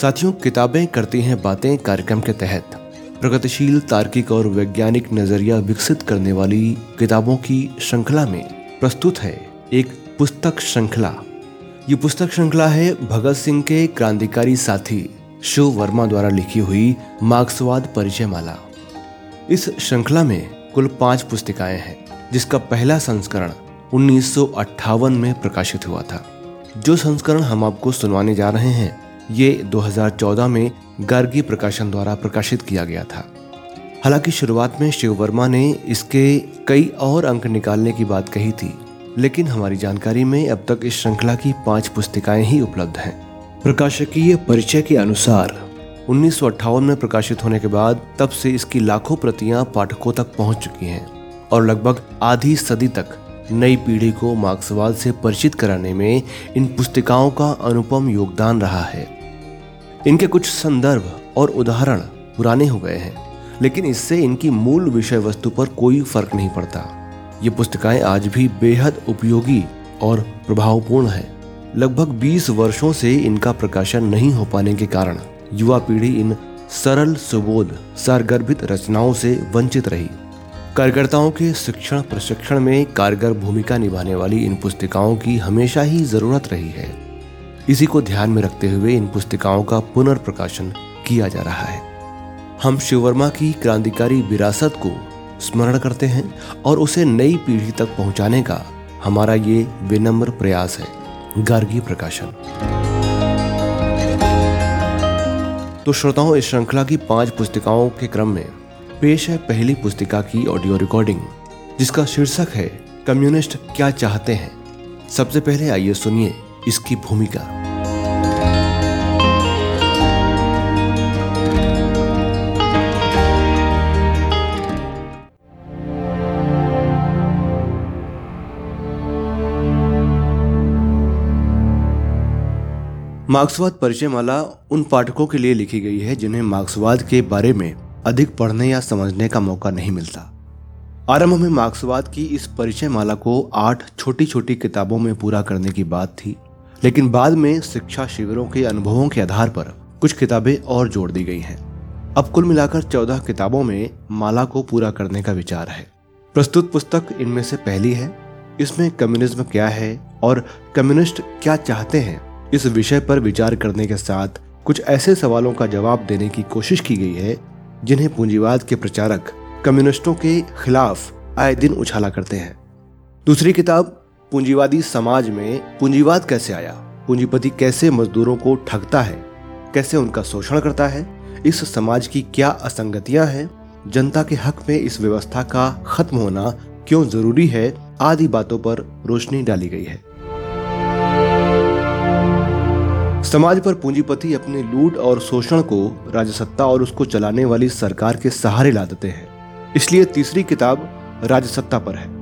साथियों, किताबें करती हैं बातें कार्यक्रम के तहत। प्रगतिशील, तार्किक और वैज्ञानिक नज़रिया विकसित करने वाली किताबों की श्रृंखला में प्रस्तुत है एक पुस्तक श्रृंखला। ये पुस्तक श्रृंखला है भगत सिंह के क्रांतिकारी साथी शिव वर्मा द्वारा लिखी हुई मार्क्सवाद परिचय माला इस श्रृंखला में कुल पाँच पुस्तिकाएँ हैं, जिसका पहला संस्करण उन्नीस सौ अट्ठावन में प्रकाशित हुआ था। जो संस्करण हम आपको सुनवाने जा रहे हैं ये 2014 में गार्गी प्रकाशन द्वारा प्रकाशित किया गया था। हालाँकि शुरुआत में शिव वर्मा ने इसके कई और अंक निकालने की बात कही थी, लेकिन हमारी जानकारी में अब तक इस श्रृंखला की पाँच पुस्तिकाएँ ही उपलब्ध हैं। प्रकाशकीय परिचय के अनुसार, उन्नीस सौ अट्ठावन में प्रकाशित होने के बाद तब से इसकी लाखों प्रतियाँ पाठकों तक पहुँच चुकी हैं और लगभग आधी सदी तक नई पीढ़ी को मार्क्सवाद से परिचित कराने में इन पुस्तिकाओं का अनुपम योगदान रहा है। इनके कुछ संदर्भ और उदाहरण पुराने हो गए हैं, लेकिन इससे इनकी मूल विषय वस्तु पर कोई फ़र्क नहीं पड़ता। ये पुस्तिकाएँ आज भी बेहद उपयोगी और प्रभावपूर्ण है। लगभग 20 वर्षों से इनका प्रकाशन नहीं हो पाने के कारण युवा पीढ़ी इन सरल सुबोध, सारगर्भित रचनाओं से वंचित रही। कार्यकर्ताओं के शिक्षण प्रशिक्षण में कारगर भूमिका निभाने वाली इन पुस्तिकाओं की हमेशा ही ज़रूरत रही है। इसी को ध्यान में रखते हुए इन पुस्तिकाओं का पुनर्प्रकाशन किया जा रहा है। हम शिववर्मा की क्रांतिकारी विरासत को स्मरण करते हैं और उसे नई पीढ़ी तक पहुँचाने का हमारा ये विनम्र प्रयास है। गार्गी प्रकाशन। तो श्रोताओं, इस श्रृंखला की पाँच पुस्तिकाओं के क्रम में पेश है पहली पुस्तिका की ऑडियो रिकॉर्डिंग, जिसका शीर्षक है, कम्युनिस्ट क्या चाहते हैं? सबसे पहले आइए सुनिए इसकी भूमिका। मार्क्सवाद परिचय माला उन पाठकों के लिए लिखी गई है जिन्हें मार्क्सवाद के बारे में अधिक पढ़ने या समझने का मौका नहीं मिलता। आरंभ में मार्क्सवाद की इस परिचय माला को आठ छोटी छोटी किताबों में पूरा करने की बात थी। लेकिन बाद में शिक्षा शिविरों के अनुभवों के आधार पर कुछ किताबें और जोड़ दी गई हैं। अब कुल मिलाकर चौदह किताबों में माला को पूरा करने का विचार है। प्रस्तुत पुस्तक इनमें से पहली है। इसमें कम्युनिज्म क्या है और कम्युनिस्ट क्या चाहते हैं? इस विषय पर विचार करने के साथ कुछ ऐसे सवालों का जवाब देने की कोशिश की गई है, जिन्हें पूंजीवाद के प्रचारक कम्युनिस्टों के खिलाफ आए दिन उछाला करते हैं। दूसरी किताब पूंजीवादी समाज में पूंजीवाद कैसे आया? पूंजीपति कैसे मजदूरों को ठगता है? कैसे उनका शोषण करता है? इस समाज की क्या असंगतियाँ हैं? जनता के हक में इस व्यवस्था का खत्म होना क्यों ज़रूरी है? आदि बातों पर रोशनी डाली गई है। समाज पर पूंजीपति अपने लूट और शोषण को राजसत्ता और उसको चलाने वाली सरकार के सहारे ला देते हैं। इसलिए तीसरी किताब राजसत्ता पर है।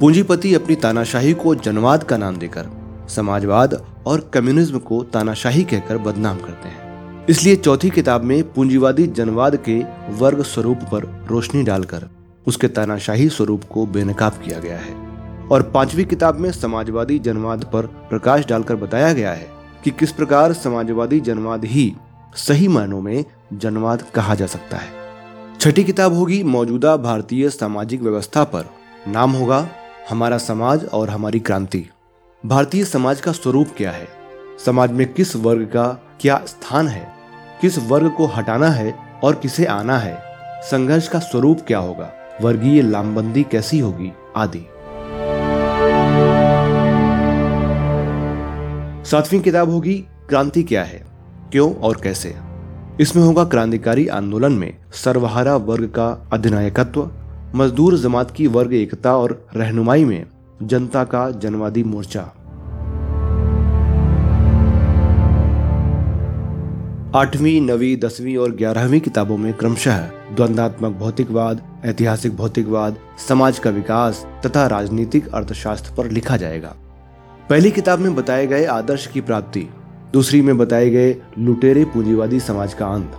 पूंजीपति अपनी तानाशाही को जनवाद का नाम देकर, समाजवाद और कम्युनिज्म को तानाशाही कहकर बदनाम करते हैं। इसलिए चौथी किताब में पूंजीवादी जनवाद के वर्ग स्वरूप पर रोशनी डालकर, उसके तानाशाही स्वरूप को बेनकाब किया गया है। और पांचवी किताब में समाजवादी जनवाद पर प्रकाश डालकर बताया गया है कि किस प्रकार समाजवादी जनवाद ही सही मायनों में जनवाद कहा जा सकता है। छठी किताब होगी मौजूदा भारतीय सामाजिक व्यवस्था पर। नाम होगा हमारा समाज और हमारी क्रांति। भारतीय समाज का स्वरूप क्या है? समाज में किस वर्ग का क्या स्थान है? किस वर्ग को हटाना है और किसे आना है? संघर्ष का स्वरूप क्या होगा? वर्गीय लामबंदी कैसी होगी? आदि। सातवीं किताब होगी, क्रांति क्या है? क्यों और कैसे? इसमें होगा क्रांतिकारी आंदोलन में सर्वहारा वर्ग का अधिनायकत्व मजदूर जमात की वर्ग एकता और रहनुमाई में जनता का जनवादी मोर्चा। आठवीं, नवीं, दसवीं और ग्यारहवीं किताबों में क्रमशः द्वंदात्मक भौतिकवाद, ऐतिहासिक भौतिकवाद, समाज का विकास तथा राजनीतिक अर्थशास्त्र पर लिखा जाएगा। पहली किताब में बताए गए आदर्श की प्राप्ति, दूसरी में बताए गए लुटेरे पूंजीवादी समाज का अंत।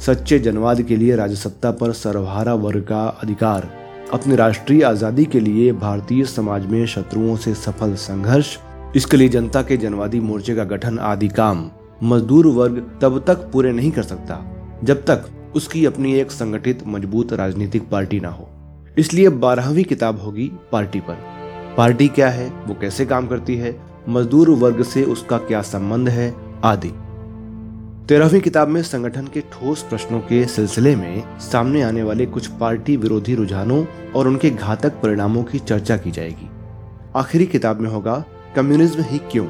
सच्चे जनवाद के लिए राजसत्ता पर सर्वहारा वर्ग का अधिकार, अपनी राष्ट्रीय आज़ादी के लिए भारतीय समाज में शत्रुओं से सफल संघर्ष, इसके लिए जनता के जनवादी मोर्चे का गठन आदि काम मजदूर वर्ग तब तक पूरे नहीं कर सकता, जब तक उसकी अपनी एक संगठित मज़बूत राजनीतिक पार्टी ना हो। इसलिए बारहवीं किताब होगी पार्टी पर। पार्टी क्या है, वो कैसे काम करती है, मजदूर वर्ग से उसका क्या संबंध है, आदि। तेरहवीं किताब में संगठन के ठोस प्रश्नों के सिलसिले में सामने आने वाले कुछ पार्टी विरोधी रुझानों और उनके घातक परिणामों की चर्चा की जाएगी। आखिरी किताब में होगा, कम्युनिज्म ही क्यों?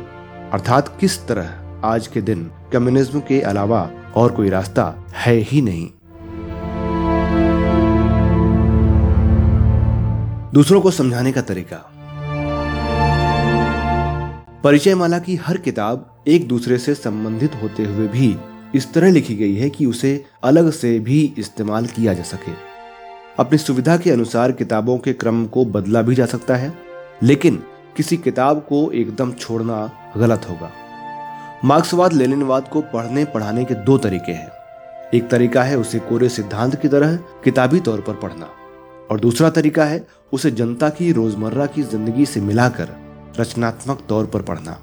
अर्थात किस तरह आज के दिन कम्युनिज्म के अलावा और कोई रास्ता है ही नहीं? दूसरों को समझाने का तरीका। परिचय माला की हर किताब एक दूसरे से संबंधित होते हुए भी इस तरह लिखी गई है कि उसे अलग से भी इस्तेमाल किया जा सके। अपनी सुविधा के अनुसार किताबों के क्रम को बदला भी जा सकता है, लेकिन किसी किताब को एकदम छोड़ना गलत होगा। मार्क्सवाद लेनिनवाद को पढ़ने पढ़ाने के दो तरीके हैं। एक तरीका है उसे कोरे सिद्धांत की तरह किताबी तौर पर पढ़ना, और दूसरा तरीका है उसे जनता की रोज़मर्रा की ज़िंदगी से मिलाकर रचनात्मक तौर पर पढ़ना।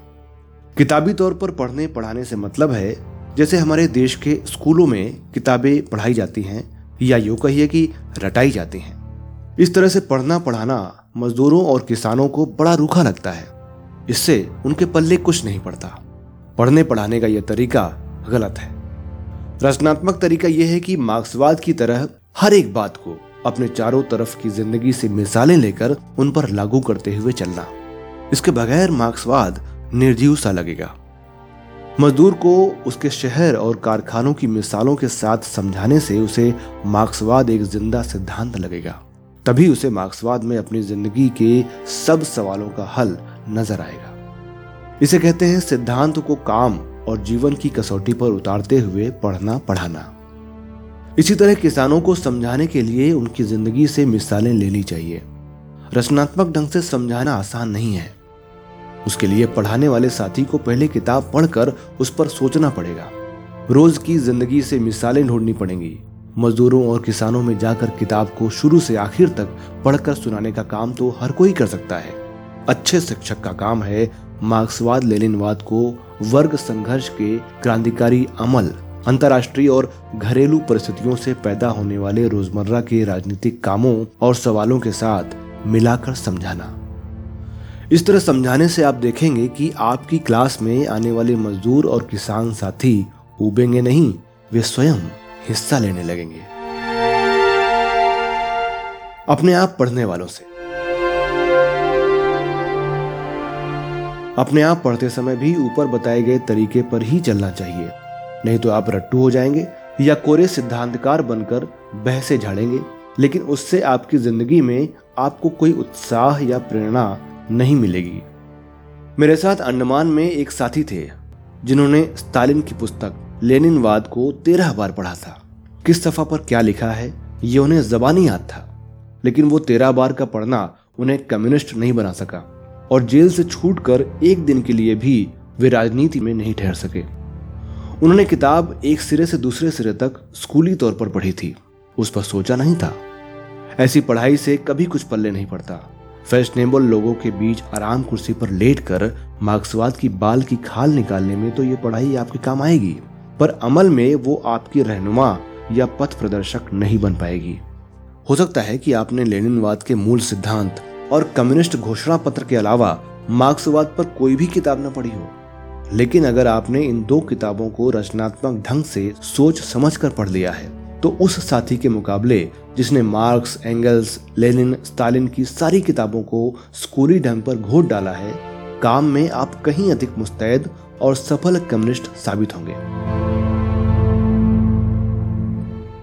किताबी तौर पर पढ़ने पढ़ाने से मतलब है, जैसे हमारे देश के स्कूलों में किताबें पढ़ाई जाती हैं या यूँ कहिए कि रटाई जाती हैं। इस तरह से पढ़ना पढ़ाना मजदूरों और किसानों को बड़ा रूखा लगता है। इससे उनके पल्ले कुछ नहीं पड़ता। पढ़ने पढ़ाने का यह तरीका गलत है। रचनात्मक तरीका यह है कि मार्क्सवाद की तरह हर एक बात को अपने चारों तरफ़ की ज़िंदगी से मिसालें लेकर उन पर लागू करते हुए चलना। इसके बगैर मार्क्सवाद निर्जीव सा लगेगा। मजदूर को उसके शहर और कारखानों की मिसालों के साथ समझाने से उसे मार्क्सवाद एक ज़िंदा सिद्धांत लगेगा। तभी उसे मार्क्सवाद में अपनी ज़िंदगी के सब सवालों का हल नज़र आएगा। इसे कहते हैं सिद्धांत को काम और जीवन की कसौटी पर उतारते हुए पढ़ना, पढ़ाना। इसी तरह किसानों को समझाने के लिए उनकी ज़िंदगी से मिसालें लेनी चाहिए। रचनात्मक ढंग से समझाना आसान नहीं है। उसके लिए पढ़ाने वाले साथी को पहले किताब पढ़कर उस पर सोचना पड़ेगा। रोज की ज़िंदगी से मिसालें ढूंढनी पड़ेंगी। मजदूरों और किसानों में जाकर किताब को शुरू से आखिर तक पढ़कर सुनाने का काम तो हर कोई कर सकता है। अच्छे शिक्षक का काम है मार्क्सवाद लेनिनवाद को वर्ग संघर्ष के क्रांतिकारी अमल, अंतर्राष्ट्रीय और घरेलू परिस्थितियों से पैदा होने वाले रोज़मर्रा के राजनीतिक कामों और सवालों के साथ मिलाकर समझाना। इस तरह समझाने से आप देखेंगे कि आपकी क्लास में आने वाले मजदूर और किसान साथी उबेंगे नहीं, वे स्वयं हिस्सा लेने लगेंगे। अपने आप पढ़ने वालों से। अपने आप पढ़ते समय भी ऊपर बताए गए तरीके पर ही चलना चाहिए। नहीं तो आप रट्टू हो जाएँगे या कोरे सिद्धांतकार बनकर बहसे झाड़ेंगे, लेकिन उससे आपकी ज़िंदगी में आपको कोई उत्साह या प्रेरणा नहीं मिलेगी। मेरे साथ अंडमान में एक साथी थे, जिन्होंने स्टालिन की पुस्तक लेनिनवाद को तेरह बार पढ़ा था। किस सफ़ा पर क्या लिखा है ये उन्हें जबानी याद था, लेकिन वो तेरह बार का पढ़ना उन्हें कम्युनिस्ट नहीं बना सका और जेल से छूट कर एक दिन के लिए भी वे राजनीति में नहीं ठहर सके। उन्होंने किताब एक सिरे से दूसरे सिरे तक स्कूली तौर पर पढ़ी थी। उस पर सोचा नहीं था। ऐसी पढ़ाई से कभी कुछ पल्ले नहीं पड़ता। फैशनेबल लोगों के बीच आराम कुर्सी पर लेट कर मार्क्सवाद की बाल की खाल निकालने में तो ये पढ़ाई आपके काम आएगी, पर अमल में वो आपकी रहनुमा या पथ प्रदर्शक नहीं बन पाएगी। हो सकता है कि आपने लेनिनवाद के मूल सिद्धांत और कम्युनिस्ट घोषणा पत्र के अलावा मार्क्सवाद पर कोई भी किताब न पढ़ी हो। लेकिन अगर आपने इन दो किताबों को रचनात्मक ढंग से सोच समझ कर पढ़ लिया है तो उस साथी के मुकाबले, जिसने मार्क्स, एंगल्स, लेनिन, स्टालिन की सारी किताबों को स्कूली ढंग पर घोट डाला है, काम में आप कहीं अधिक मुस्तैद और सफल कम्युनिस्ट साबित होंगे।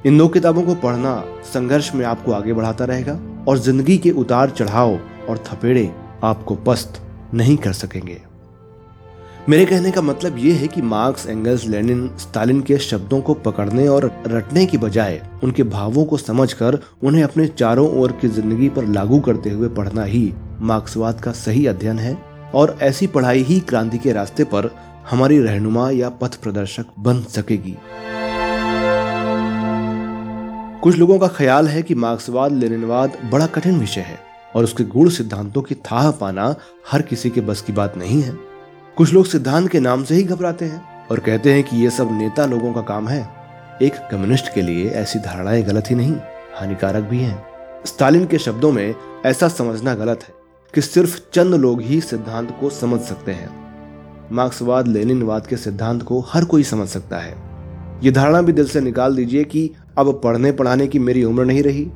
इन दो किताबों को पढ़ना संघर्ष में आपको आगे बढ़ाता रहेगा और ज़िंदगी के उतार चढ़ाव और थपेड़े आपको पस्त नहीं कर सकेंगे। मेरे कहने का मतलब ये है कि मार्क्स, एंगल्स, लेनिन, स्टालिन के शब्दों को पकड़ने और रटने की बजाय उनके भावों को समझकर उन्हें अपने चारों ओर की ज़िंदगी पर लागू करते हुए पढ़ना ही मार्क्सवाद का सही अध्ययन है और ऐसी पढ़ाई ही क्रांति के रास्ते पर हमारी रहनुमा या पथ प्रदर्शक बन सकेगी। कुछ लोगों का ख्याल है कि मार्क्सवाद, लेनिनवाद बड़ा कठिन विषय है और उसके गुण सिद्धांतों की थाह पाना हर किसी के बस की बात नहीं है। कुछ लोग सिद्धांत के नाम से ही घबराते हैं और कहते हैं कि ये सब नेता लोगों का काम है। एक कम्युनिस्ट के लिए ऐसी धारणाएँ गलत ही नहीं, हानिकारक भी हैं। स्टालिन के शब्दों में ऐसा समझना गलत है कि सिर्फ़ चंद लोग ही सिद्धांत को समझ सकते हैं। मार्क्सवाद, लेनिनवाद के सिद्धांत को हर कोई समझ सकता है। ये धारणा भी दिल से निकाल दीजिए कि अब पढ़ने पढ़ाने की मेरी उम्र नहीं रही।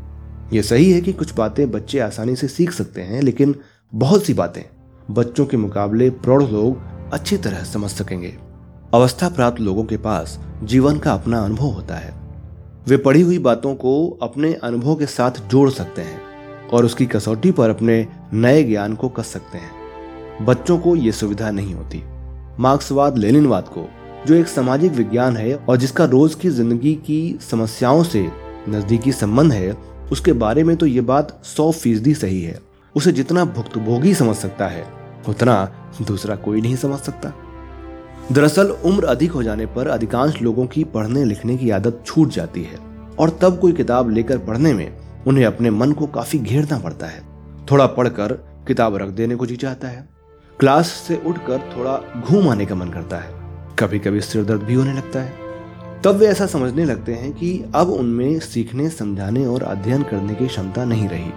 ये सही है कि कुछ बातें बच्चे आसानी से सीख सकते हैं, लेकिन बहुत सी बातें, बच्चों के मुकाबले प्रौढ़ लोग अच्छी तरह समझ सकेंगे। अवस्था प्राप्त लोगों के पास जीवन का अपना अनुभव होता है। वे पढ़ी हुई बातों को अपने अनुभव के साथ जोड़ सकते हैं और उसकी कसौटी पर अपने नए ज्ञान को कस सकते हैं। बच्चों को यह सुविधा नहीं होती। मार्क्सवाद लेनिनवाद को, जो एक सामाजिक विज्ञान है और जिसका रोज की ज़िंदगी की समस्याओं से नजदीकी संबंध है, उसके बारे में तो ये बात सौ फ़ीसदी सही है। उसे जितना भुक्तभोगी समझ सकता है उतना दूसरा कोई नहीं समझ सकता। दरअसल, उम्र अधिक हो जाने पर अधिकांश लोगों की पढ़ने लिखने की आदत छूट जाती है, और तब कोई किताब लेकर पढ़ने में उन्हें अपने मन को काफ़ी घेरना पड़ता है। थोड़ा पढ़कर किताब रख देने को जी चाहता है। क्लास से उठकर थोड़ा घूम आने का मन करता है। कभी कभी सिर दर्द भी होने लगता है। तब वे ऐसा समझने लगते हैं कि अब उनमें सीखने, समझाने और अध्ययन करने की क्षमता नहीं रही।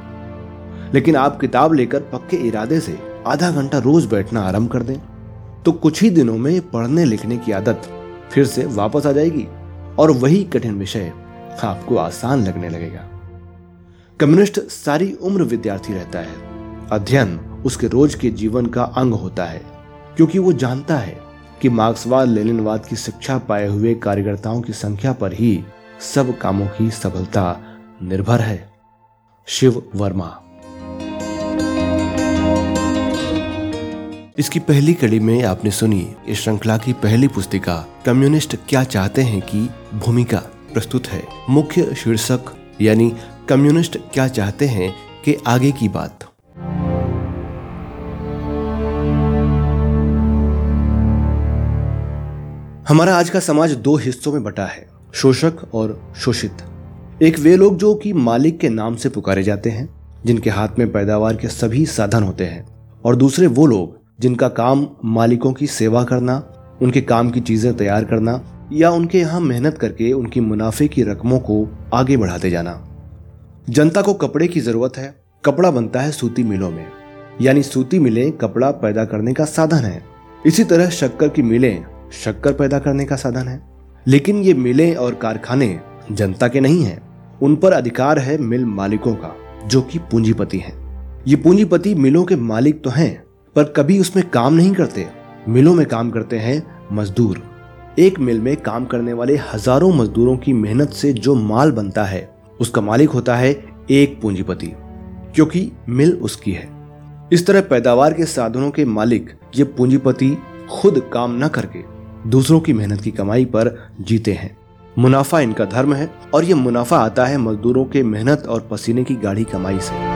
लेकिन आप किताब लेकर पक्के इरादे से आधा घंटा रोज बैठना आरंभ कर दें। तो कुछ ही दिनों में पढ़ने लिखने की आदत फिर से वापस आ जाएगी और वही कठिन विषय आपको आसान लगने लगेगा। कम्युनिस्ट सारी उम्र विद्यार्थी रहता है। अध्ययन उसके रोज के जीवन का अंग होता है, क्योंकि वो जानता है कि मार्क्सवाद, लेनिनवाद की शिक्षा पाए हुए कार्यकर्ताओं की संख्या पर ही सब कामों की सफलता निर्भर है। शिव वर्मा इसकी पहली कड़ी में आपने सुनी इस श्रृंखला की पहली पुस्तिका। कम्युनिस्ट क्या चाहते हैं की भूमिका प्रस्तुत है? मुख्य शीर्षक, यानी कम्युनिस्ट क्या चाहते हैं के आगे की बात। हमारा आज का समाज दो हिस्सों में बटा है, शोषक और शोषित। एक वे लोग जो कि मालिक के नाम से पुकारे जाते हैं, जिनके हाथ में पैदावार के सभी साधन होते हैं, और दूसरे वो लोग जिनका काम मालिकों की सेवा करना, उनके काम की चीज़ें तैयार करना, या उनके यहाँ मेहनत करके उनकी मुनाफे की रकमों को आगे बढ़ाते जाना। जनता को कपड़े की ज़रूरत है। कपड़ा बनता है सूती मिलों में। यानी सूती मिलें कपड़ा पैदा करने का साधन है। इसी तरह शक्कर की मिलें शक्कर पैदा करने का साधन है। लेकिन ये मिलें और कारखाने जनता के नहीं हैं। उन पर अधिकार है मिल मालिकों का, जो कि पूंजीपति हैं। ये पूंजीपति मिलों के मालिक तो हैं। पर कभी उसमें काम नहीं करते। मिलों में काम करते हैं मजदूर। एक मिल में काम करने वाले हज़ारों मजदूरों की मेहनत से जो माल बनता है, उसका मालिक होता है एक पूंजीपति, क्योंकि मिल उसकी है। इस तरह पैदावार के साधनों के मालिक ये पूंजीपति खुद काम न करके दूसरों की मेहनत की कमाई पर जीते हैं। मुनाफा इनका धर्म है और ये मुनाफा आता है मजदूरों के मेहनत और पसीने की गाढ़ी कमाई से।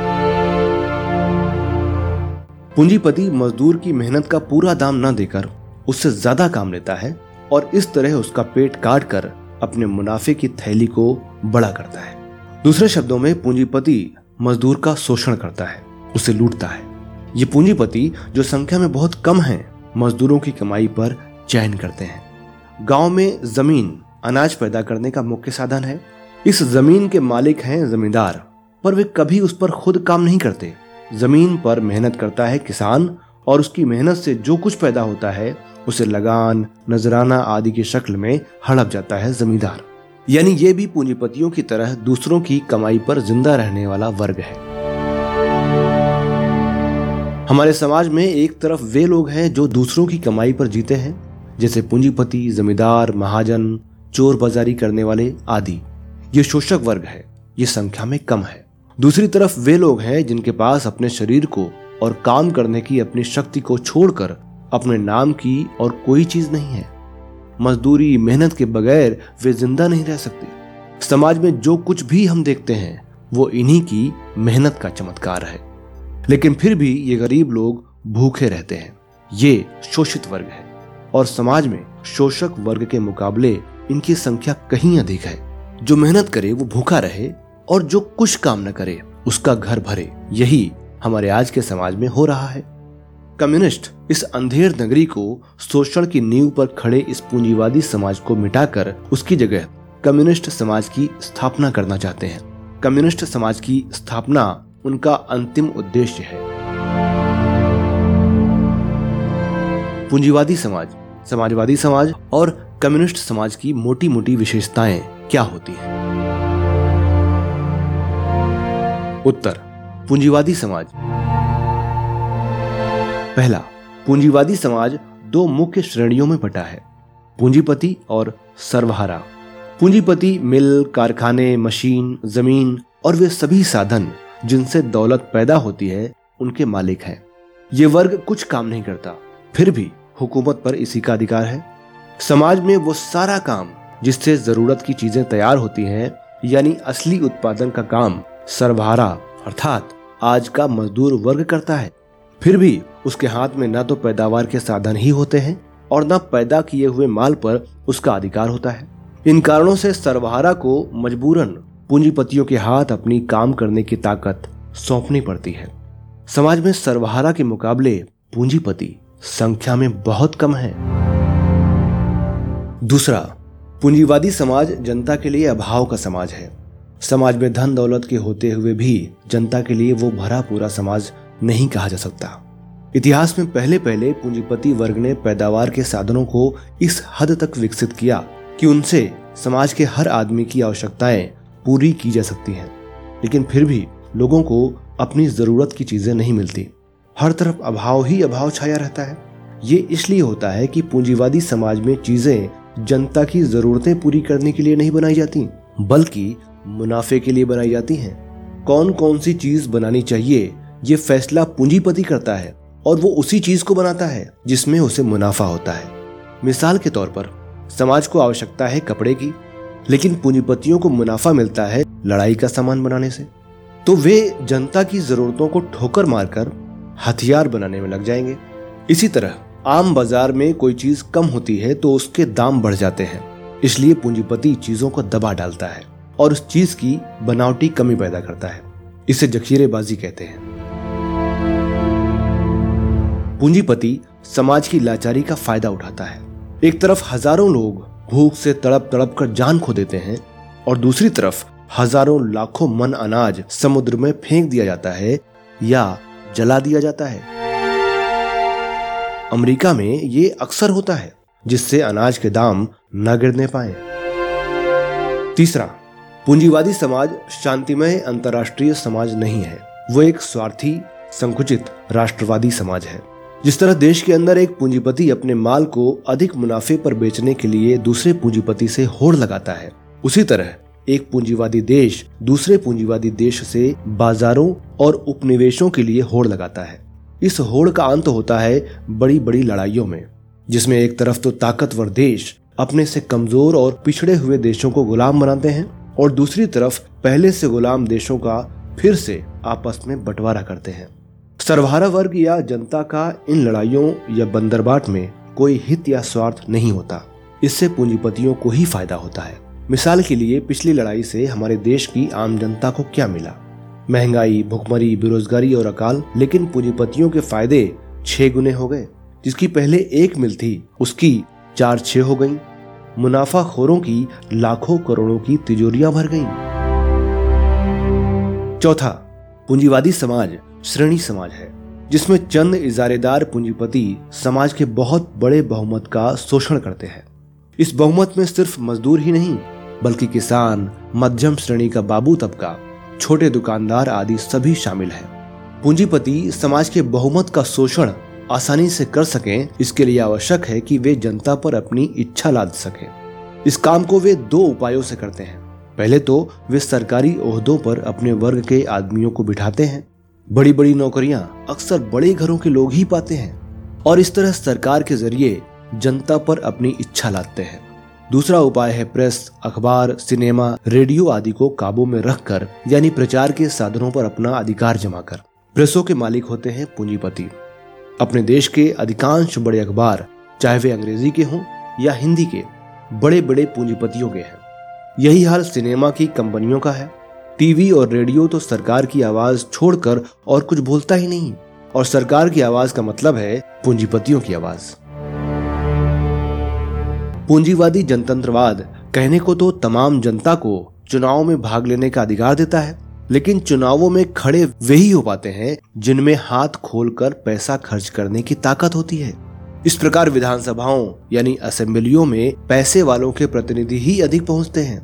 पूंजीपति मजदूर की मेहनत का पूरा दाम न देकर उससे ज़्यादा काम लेता है और इस तरह उसका पेट काट कर अपने मुनाफे की थैली को बड़ा करता है। दूसरे शब्दों में, पूंजीपति मजदूर का शोषण करता है, उसे लूटता है। ये पूंजीपति जो संख्या में बहुत कम है, मजदूरों की कमाई पर चयन करते हैं। गाँव में ज़मीन अनाज पैदा करने का मुख्य साधन है। इस ज़मीन के मालिक हैं जमींदार, पर वे कभी उस पर खुद काम नहीं करते। ज़मीन पर मेहनत करता है किसान और उसकी मेहनत से जो कुछ पैदा होता है, उसे लगान, नजराना आदि की शक्ल में हड़प जाता है जमींदार। यानी ये भी पूंजीपतियों की तरह दूसरों की कमाई पर ज़िंदा रहने वाला वर्ग है। हमारे समाज में एक तरफ़ वे लोग हैं जो दूसरों की कमाई पर जीते हैं, जैसे पूंजीपति, जमींदार, महाजन, चोर बाजारी करने वाले आदि। ये शोषक वर्ग है, ये संख्या में कम है। दूसरी तरफ़ वे लोग हैं जिनके पास अपने शरीर को और काम करने की अपनी शक्ति को छोड़कर अपने नाम की और कोई चीज़ नहीं है। मजदूरी, मेहनत के बगैर वे ज़िंदा नहीं रह सकते। समाज में जो कुछ भी हम देखते हैं, वो इन्हीं की मेहनत का चमत्कार है। लेकिन फिर भी ये गरीब लोग भूखे रहते हैं। ये शोषित वर्ग है और समाज में शोषक वर्ग के मुकाबले इनकी संख्या कहीं अधिक है। जो मेहनत करे, वो भूखा रहे और जो कुछ काम न करे, उसका घर भरे। यही हमारे आज के समाज में हो रहा है। कम्युनिस्ट इस अंधेर नगरी को शोषण की नींव पर खड़े इस पूंजीवादी समाज को मिटाकर उसकी जगह कम्युनिस्ट समाज की स्थापना करना चाहते हैं। कम्युनिस्ट समाज की स्थापना उनका अंतिम उद्देश्य है। पूंजीवादी समाज, समाजवादी समाज और कम्युनिस्ट समाज की मोटी मोटी विशेषताएँ क्या होती हैं? उत्तर, पूंजीवादी समाज। पहला, पूंजीवादी समाज दो मुख्य श्रेणियों में बटा है, पूंजीपति और सर्वहारा। पूंजीपति मिल, कारखाने, मशीन, ज़मीन और वे सभी साधन जिनसे दौलत पैदा होती है, उनके मालिक हैं। ये वर्ग कुछ काम नहीं करता, फिर भी हुकूमत पर इसी का अधिकार है। समाज में वो सारा काम जिससे ज़रूरत की चीज़ें तैयार होती हैं, यानी असली उत्पादन का काम सरभारा, अर्थात आज का मजदूर वर्ग करता है। फिर भी उसके हाथ में न तो पैदावार के साधन ही होते हैं और न पैदा किए हुए माल पर उसका अधिकार होता है। इन कारणों से सरवहारा को मजबूरन, पूंजीपतियों के हाथ अपनी काम करने की ताकत सौंपनी पड़ती है। समाज में सर्वहारा के मुकाबले पूंजीपति संख्या में बहुत कम है। दूसरा, पूंजीवादी समाज जनता के लिए अभाव का समाज है। समाज में धन दौलत के होते हुए भी जनता के लिए वो भरा पूरा समाज नहीं कहा जा सकता। इतिहास में पहले पहले पूंजीपति वर्ग ने पैदावार के साधनों को इस हद तक विकसित किया कि उनसे समाज के हर आदमी की आवश्यकताएँ पूरी की जा सकती हैं। लेकिन फिर भी लोगों को अपनी ज़रूरत की चीज़ें नहीं मिलती। हर तरफ़ अभाव ही अभाव छाया रहता है। ये इसलिए होता है कि पूंजीवादी समाज में चीज़ें जनता की जरूरतें पूरी करने के लिए नहीं बनाई जाती, बल्कि मुनाफे के लिए बनाई जाती हैं। कौन कौन सी चीज़ बनानी चाहिए, ये फैसला पूंजीपति करता है और वो उसी चीज़ को बनाता है जिसमें उसे मुनाफा होता है। मिसाल के तौर पर, समाज को आवश्यकता है कपड़े की, लेकिन पूंजीपतियों को मुनाफा मिलता है लड़ाई का सामान बनाने से। तो वे जनता की जरूरतों को ठोकर मारकर हथियार बनाने में लग जाएँगे। इसी तरह, आम बाज़ार में कोई चीज़ कम होती है तो उसके दाम बढ़ जाते हैं, इसलिए पूंजीपति चीज़ों को दबा डालता है। और उस चीज़ की बनावटी कमी पैदा करता है। इसे जखीरेबाजी कहते हैं। पूंजीपति समाज की लाचारी का फ़ायदा उठाता है। एक तरफ़ हज़ारों लोग भूख से तड़प तड़प कर जान खो देते हैं और दूसरी तरफ़ हज़ारों लाखों मन अनाज समुद्र में फेंक दिया जाता है या जला दिया जाता है। अमेरिका में ये अक्सर होता है, जिससे अनाज के दाम न गिरने पाए। तीसरा पूंजीवादी समाज शांतिमय अंतर्राष्ट्रीय समाज नहीं है। वो एक स्वार्थी, संकुचित, राष्ट्रवादी समाज है। जिस तरह देश के अंदर एक पूंजीपति अपने माल को अधिक मुनाफे पर बेचने के लिए दूसरे पूंजीपति से होड़ लगाता है, उसी तरह एक पूंजीवादी देश दूसरे पूंजीवादी देश से बाजारों और उपनिवेशों के लिए होड़ लगाता है। इस होड़ का अंत होता है बड़ी बड़ी लड़ाइयों में, जिसमें एक तरफ़ तो ताकतवर देश अपने से कमज़ोर और पिछड़े हुए देशों को गुलाम बनाते हैं और दूसरी तरफ़ पहले से गुलाम देशों का फिर से आपस में बंटवारा करते हैं। सर्वहारा वर्ग या जनता का इन लड़ाइयों या बंदरबाट में कोई हित या स्वार्थ नहीं होता। इससे पूंजीपतियों को ही फ़ायदा होता है। मिसाल के लिए पिछली लड़ाई से हमारे देश की आम जनता को क्या मिला? महँगाई, भुखमरी, बेरोजगारी और अकाल, लेकिन पूंजीपतियों के फ़ायदे छह गुने हो गए। जिसकी पहले एक मिल थी, उसकी चार छह हो गई। मुनाफाखोरों की लाखों करोड़ों की तिजोरियाँ भर गईं। चौथा, पूंजीवादी समाज, श्रेणी समाज है, जिसमें चंद इजारेदार पूंजीपति समाज के बहुत बड़े बहुमत का शोषण करते हैं इस बहुमत में सिर्फ़ मजदूर ही नहीं, बल्कि किसान, मध्यम श्रेणी का बाबू तबका, छोटे दुकानदार आदि सभी शामिल हैं पूंजीपति समाज के बहुमत का शोषण आसानी से कर सकें, इसके लिए आवश्यक है कि वे जनता पर अपनी इच्छा लाद सके। इस काम को वे दो उपायों से करते हैं। पहले तो वे सरकारी ओहदों पर अपने वर्ग के आदमियों को बिठाते हैं। बड़ी बड़ी नौकरियाँ अक्सर बड़े घरों के लोग ही पाते हैं और इस तरह सरकार के ज़रिए जनता पर अपनी इच्छा लाते हैं। दूसरा उपाय है प्रेस, अखबार, सिनेमा, रेडियो आदि को काबू में रखकर, यानी प्रचार के साधनों पर अपना अधिकार जमा कर। प्रेसों के मालिक होते हैं पूंजीपति। अपने देश के अधिकांश बड़े अखबार, चाहे वे अंग्रेज़ी के हों या हिंदी के बड़े बड़े पूंजीपतियों के हैं। यही हाल सिनेमा की कंपनियों का है। टीवी और रेडियो तो सरकार की आवाज़ छोड़कर और कुछ बोलता ही नहीं। और सरकार की आवाज़ का मतलब है पूंजीपतियों की आवाज़। पूंजीवादी जनतंत्रवाद कहने को तो तमाम जनता को चुनाव में भाग लेने का अधिकार देता है। लेकिन चुनावों में खड़े वही हो पाते हैं जिनमें हाथ खोलकर पैसा खर्च करने की ताकत होती है। इस प्रकार विधानसभाओं, यानी असेंबलियों में पैसे वालों के प्रतिनिधि ही अधिक पहुँचते हैं।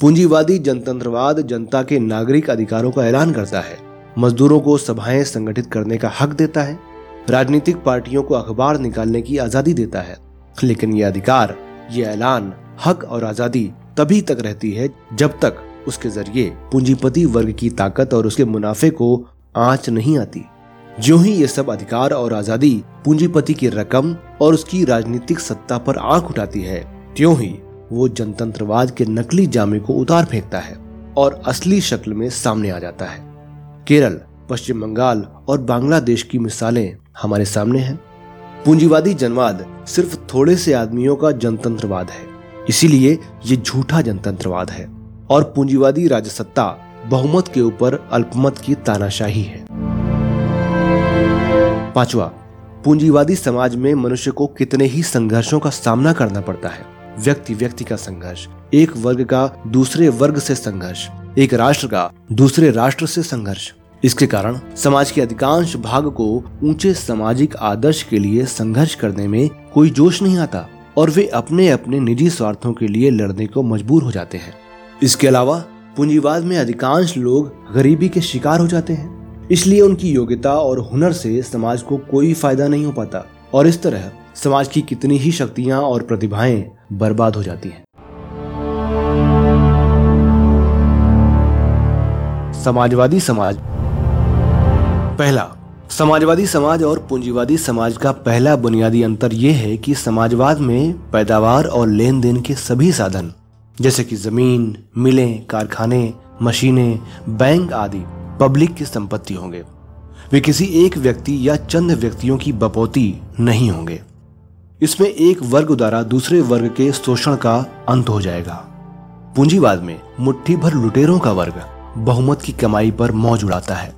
पूंजीवादी जनतंत्रवाद जनता के नागरिक अधिकारों का ऐलान करता है। मजदूरों को सभाएँ संगठित करने का हक देता है। राजनीतिक पार्टियों को अखबार निकालने की आज़ादी देता है। लेकिन यह अधिकार, ये ऐलान, हक और आज़ादी तभी तक रहती है जब तक उसके ज़रिए पूंजीपति वर्ग की ताकत और उसके मुनाफे को आँच नहीं आती। जो ही ये सब अधिकार और आज़ादी पूंजीपति की रकम और उसकी राजनीतिक सत्ता पर आँख उठाती है, त्यों ही वो जनतंत्रवाद के नकली जामे को उतार फेंकता है और असली शक्ल में सामने आ जाता है। केरल, पश्चिम बंगाल और बांग्लादेश की मिसालें हमारे सामने हैं। पूंजीवादी जनवाद सिर्फ़ थोड़े से आदमियों का जनतंत्रवाद है, इसीलिए ये झूठा जनतंत्रवाद है। और पूंजीवादी राजसत्ता बहुमत के ऊपर अल्पमत की तानाशाही है। पांचवा, पूंजीवादी समाज में मनुष्य को कितने ही संघर्षों का सामना करना पड़ता है। व्यक्ति व्यक्ति का संघर्ष, एक वर्ग का दूसरे वर्ग से संघर्ष, एक राष्ट्र का दूसरे राष्ट्र से संघर्ष। इसके कारण समाज के अधिकांश भाग को ऊँचे सामाजिक आदर्श के लिए संघर्ष करने में कोई जोश नहीं आता और वे अपने अपने निजी स्वार्थों के लिए लड़ने को मजबूर हो जाते हैं। इसके अलावा पूंजीवाद में अधिकांश लोग गरीबी के शिकार हो जाते हैं। इसलिए उनकी योग्यता और हुनर से समाज को कोई फ़ायदा नहीं हो पाता और इस तरह समाज की कितनी ही शक्तियाँ और प्रतिभाएँ बर्बाद हो जाती हैं। समाजवादी समाज। पहला, समाजवादी समाज और पूंजीवादी समाज का पहला बुनियादी अंतर यह है कि समाजवाद में पैदावार और लेन देन के सभी साधन जैसे कि ज़मीन, मिलें, कारखाने, मशीनें, बैंक आदि पब्लिक की संपत्ति होंगे। वे किसी एक व्यक्ति या चंद व्यक्तियों की बपौती नहीं होंगे। इसमें एक वर्ग द्वारा दूसरे वर्ग के शोषण का अंत हो जाएगा। पूंजीवाद में मुट्ठी भर लुटेरों का वर्ग बहुमत की कमाई पर मौज उड़ाता है।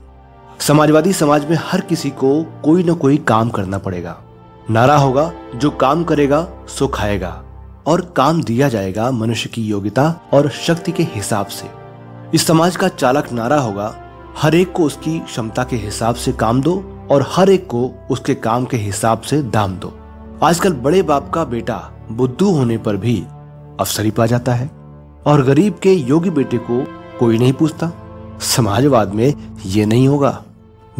समाजवादी समाज में हर किसी को कोई न कोई काम करना पड़ेगा। नारा होगा, जो काम करेगा, सो खाएगा। और काम दिया जाएगा मनुष्य की योग्यता और शक्ति के हिसाब से। इस समाज का चालक नारा होगा, हर एक को उसकी क्षमता के हिसाब से काम दो और हर एक को उसके काम के हिसाब से दाम दो। आजकल बड़े बाप का बेटा बुद्धू होने पर भी अफसरी पा जाता है और गरीब के योग्य बेटे को कोई नहीं पूछता। समाजवाद में ये नहीं होगा।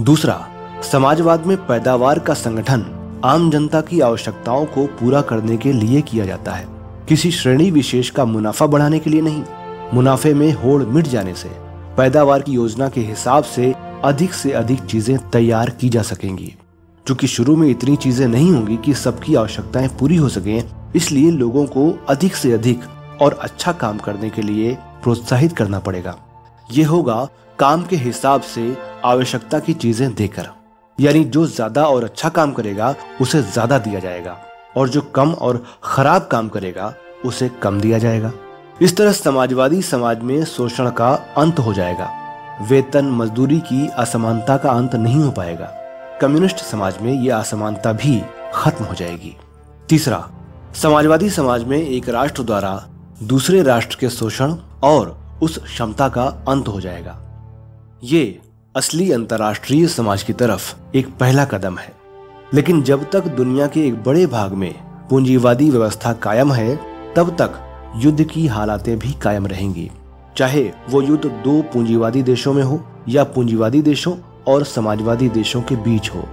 दूसरा, समाजवाद में पैदावार का संगठन आम जनता की आवश्यकताओं को पूरा करने के लिए किया जाता है। किसी श्रेणी विशेष का मुनाफा बढ़ाने के लिए नहीं। मुनाफे में होड़ मिट जाने से, पैदावार की योजना के हिसाब से अधिक से अधिक चीज़ें तैयार की जा सकेंगी। क्योंकि शुरू में इतनी चीज़ें नहीं होंगी कि सबकी आवश्यकताएँ पूरी हो सकें, इसलिए लोगों को अधिक से अधिक और अच्छा काम करने के लिए प्रोत्साहित करना पड़ेगा। ये होगा काम के हिसाब से आवश्यकता की चीज़ें देकर। यानी जो ज़्यादा और अच्छा काम करेगा, उसे ज़्यादा दिया जाएगा। और जो कम और खराब काम करेगा, उसे कम दिया जाएगा। इस तरह समाजवादी समाज में शोषण का अंत हो जाएगा। वेतन, मजदूरी की असमानता का अंत नहीं हो पाएगा। कम्युनिस्ट समाज में यह असमानता भी खत्म हो जाएगी। तीसरा, समाजवादी समाज में एक राष्ट्र द्वारा दूसरे राष्ट्र के शोषण और उस क्षमता का अंत हो जाएगा। ये असली अंतर्राष्ट्रीय समाज की तरफ़ एक पहला कदम है। लेकिन जब तक दुनिया के एक बड़े भाग में पूंजीवादी व्यवस्था कायम है, तब तक युद्ध की हालातें भी कायम रहेंगी। चाहे वो युद्ध दो पूंजीवादी देशों में हो या पूंजीवादी देशों और समाजवादी देशों के बीच हो।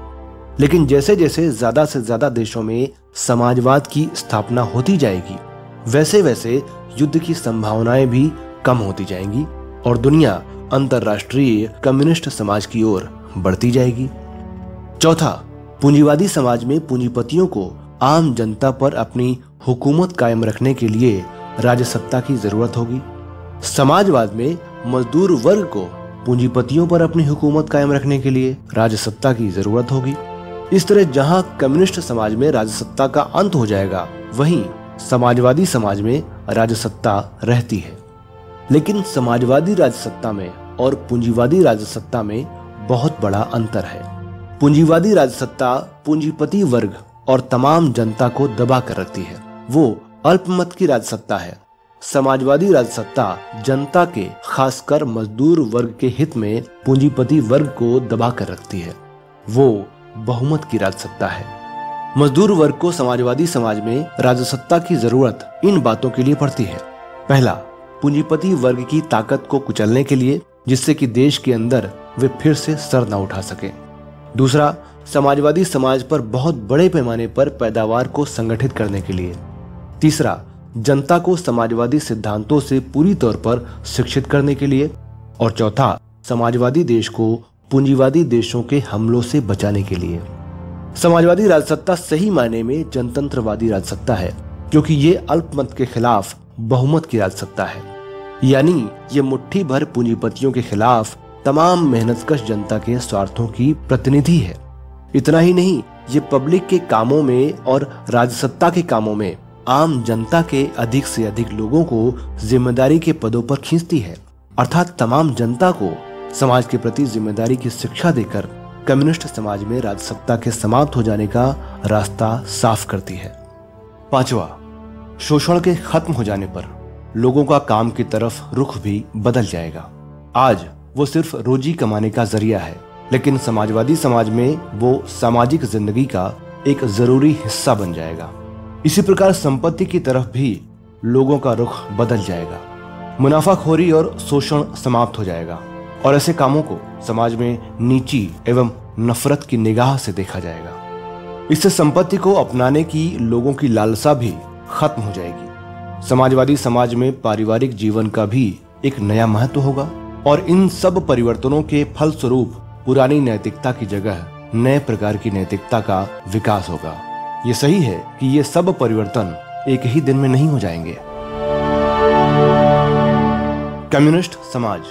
लेकिन जैसे जैसे ज़्यादा से ज़्यादा देशों में समाजवाद की स्थापना होती जाएगी वैसे वैसे युद्ध की संभावनाएँ भी कम होती जाएँगी और दुनिया अंतरराष्ट्रीय कम्युनिस्ट समाज की ओर बढ़ती जाएगी। चौथा पूंजीवादी समाज में पूंजीपतियों को आम जनता पर अपनी हुकूमत कायम रखने के लिए राजसत्ता की ज़रूरत होगी। समाजवाद में मजदूर वर्ग को पूंजीपतियों पर अपनी हुकूमत कायम रखने के लिए राजसत्ता की ज़रूरत होगी। इस तरह जहाँ कम्युनिस्ट समाज में राजसत्ता का अंत हो जाएगा, वहीं समाजवादी समाज में राजसत्ता रहती है। लेकिन समाजवादी राजसत्ता में और पूंजीवादी राजसत्ता में बहुत बड़ा अंतर है। पूंजीवादी राजसत्ता, पूंजीपति वर्ग और तमाम जनता को दबा कर रखती है। वो अल्पमत की राजसत्ता है। समाजवादी राजसत्ता जनता के, खासकर मजदूर वर्ग के हित में पूंजीपति वर्ग को दबा कर रखती है। वो बहुमत की राजसत्ता है। मजदूर वर्ग को समाजवादी समाज में राजसत्ता की ज़रूरत इन बातों के लिए पड़ती है। पहला, पूंजीपति वर्ग की ताकत को कुचलने के लिए, जिससे कि देश के अंदर वे फिर से सर न उठा सके। दूसरा, समाजवादी समाज पर बहुत बड़े पैमाने पर पैदावार को संगठित करने के लिए। तीसरा, जनता को समाजवादी सिद्धांतों से पूरी तौर पर शिक्षित करने के लिए। और चौथा, समाजवादी देश को पूंजीवादी देशों के हमलों से बचाने के लिए। समाजवादी राजसत्ता सही मायने में जनतंत्रवादी राजसत्ता है, क्योंकि ये अल्पमत के खिलाफ बहुमत की राजसत्ता है। यानी, ये मुट्ठी भर पूंजीपतियों के खिलाफ तमाम मेहनतकश जनता के स्वार्थों की प्रतिनिधि है। इतना ही नहीं, ये पब्लिक के कामों में और राजसत्ता के कामों में आम जनता के अधिक से अधिक लोगों को ज़िम्मेदारी के पदों पर खींचती है। अर्थात तमाम जनता को समाज के प्रति ज़िम्मेदारी की शिक्षा देकर कम्युनिस्ट समाज में राजसत्ता के समाप्त हो जाने का रास्ता साफ़ करती है। पांचवा, शोषण के खत्म हो जाने पर लोगों का काम की तरफ़ रुख भी बदल जाएगा। आज वो सिर्फ़ रोजी कमाने का ज़रिया है, लेकिन समाजवादी समाज में वो सामाजिक ज़िंदगी का एक ज़रूरी हिस्सा बन जाएगा। इसी प्रकार संपत्ति की तरफ़ भी लोगों का रुख बदल जाएगा। मुनाफाखोरी और शोषण समाप्त हो जाएगा, और ऐसे कामों को समाज में नीची एवं नफरत की निगाह से देखा जाएगा। इससे संपत्ति को अपनाने की लोगों की लालसा भी खत्म हो जाएगी। समाजवादी समाज में पारिवारिक जीवन का भी एक नया महत्व होगा। और इन सब परिवर्तनों के फल स्वरूप पुरानी नैतिकता की जगह नए प्रकार की नैतिकता का विकास होगा। ये सही है कि ये सब परिवर्तन एक ही दिन में नहीं हो जाएँगे। कम्युनिस्ट समाज।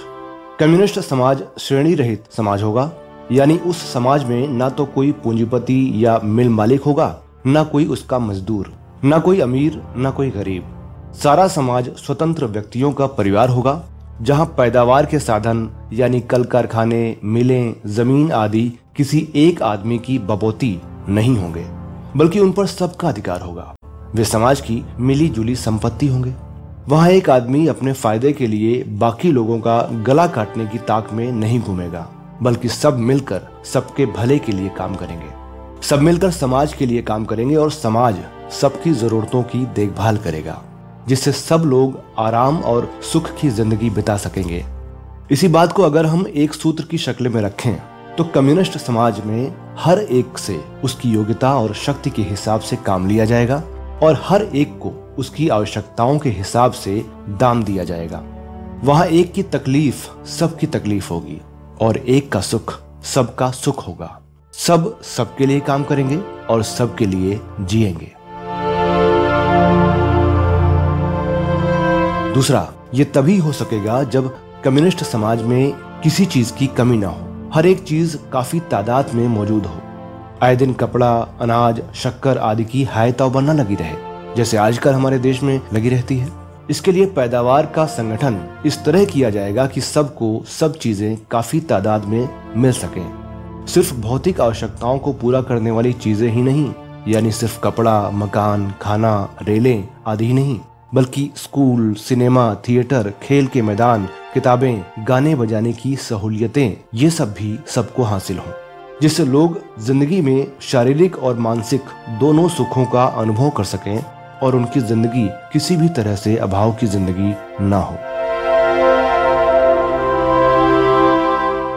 कम्युनिस्ट समाज श्रेणी रहित समाज होगा। यानी उस समाज में ना तो कोई पूंजीपति या मिल मालिक होगा, ना कोई उसका मजदूर, ना कोई अमीर, ना कोई गरीब। सारा समाज स्वतंत्र व्यक्तियों का परिवार होगा। जहाँ पैदावार के साधन, यानी कल कारखाने, मिलें, ज़मीन आदि किसी एक आदमी की बबोती नहीं होंगे, बल्कि उन पर सबका अधिकार होगा। वे समाज की मिली जुली संपत्ति होंगे। वहाँ एक आदमी अपने फ़ायदे के लिए बाकी लोगों का गला काटने की ताक में नहीं घूमेगा, बल्कि सब मिलकर सबके भले के लिए काम करेंगे। सब मिलकर समाज के लिए काम करेंगे और समाज सबकी जरूरतों की देखभाल करेगा। जिससे सब लोग आराम और सुख की ज़िंदगी बिता सकेंगे। इसी बात को अगर हम एक सूत्र की शक्ल में रखें तो कम्युनिस्ट समाज में हर एक से उसकी योग्यता और शक्ति के हिसाब से काम लिया जाएगा और हर एक को उसकी आवश्यकताओं के हिसाब से दाम दिया जाएगा। वहाँ एक की तकलीफ़ सबकी तकलीफ़ होगी और एक का सुख सबका सुख होगा। सब सबके लिए काम करेंगे और सबके लिए जिएँगे। दूसरा, ये तभी हो सकेगा जब कम्युनिस्ट समाज में किसी चीज़ की कमी ना हो। हर एक चीज़ काफ़ी तादाद में मौजूद हो। आए दिन कपड़ा, अनाज, शक्कर आदि की हाय तो बनना लगी रहे, जैसे आजकल हमारे देश में लगी रहती है। इसके लिए पैदावार का संगठन इस तरह किया जाएगा कि सबको सब चीज़ें काफ़ी तादाद में मिल सकें। सिर्फ़ भौतिक आवश्यकताओं को पूरा करने वाली चीज़ें ही नहीं, यानी सिर्फ़ कपड़ा, मकान, खाना, रेलें आदि ही नहीं। बल्कि स्कूल, सिनेमा, थिएटर, खेल के मैदान, किताबें, गाने बजाने की सहूलियतें, ये सब भी सबको हासिल हों। जिससे लोग ज़िंदगी में शारीरिक और मानसिक दोनों सुखों का अनुभव कर सकें और उनकी ज़िंदगी किसी भी तरह से अभाव की ज़िंदगी ना हो।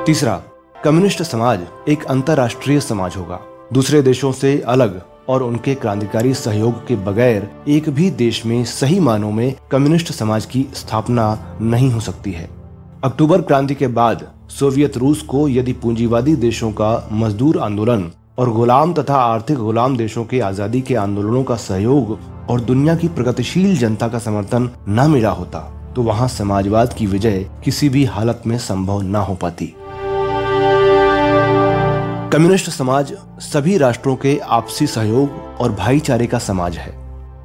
तीसरा, कम्युनिस्ट समाज एक अंतरराष्ट्रीय समाज होगा। दूसरे देशों से अलग और उनके क्रांतिकारी सहयोग के बगैर एक भी देश में सही मानों में कम्युनिस्ट समाज की स्थापना नहीं हो सकती है। अक्टूबर क्रांति के बाद सोवियत रूस को यदि पूंजीवादी देशों का मजदूर आंदोलन और गुलाम तथा आर्थिक गुलाम देशों के आज़ादी के आंदोलनों का सहयोग और दुनिया की प्रगतिशील जनता का समर्थन न मिला होता तो वहाँ समाजवाद की विजय किसी भी हालत में संभव न हो पाती। कम्युनिस्ट समाज सभी राष्ट्रों के आपसी सहयोग और भाईचारे का समाज है।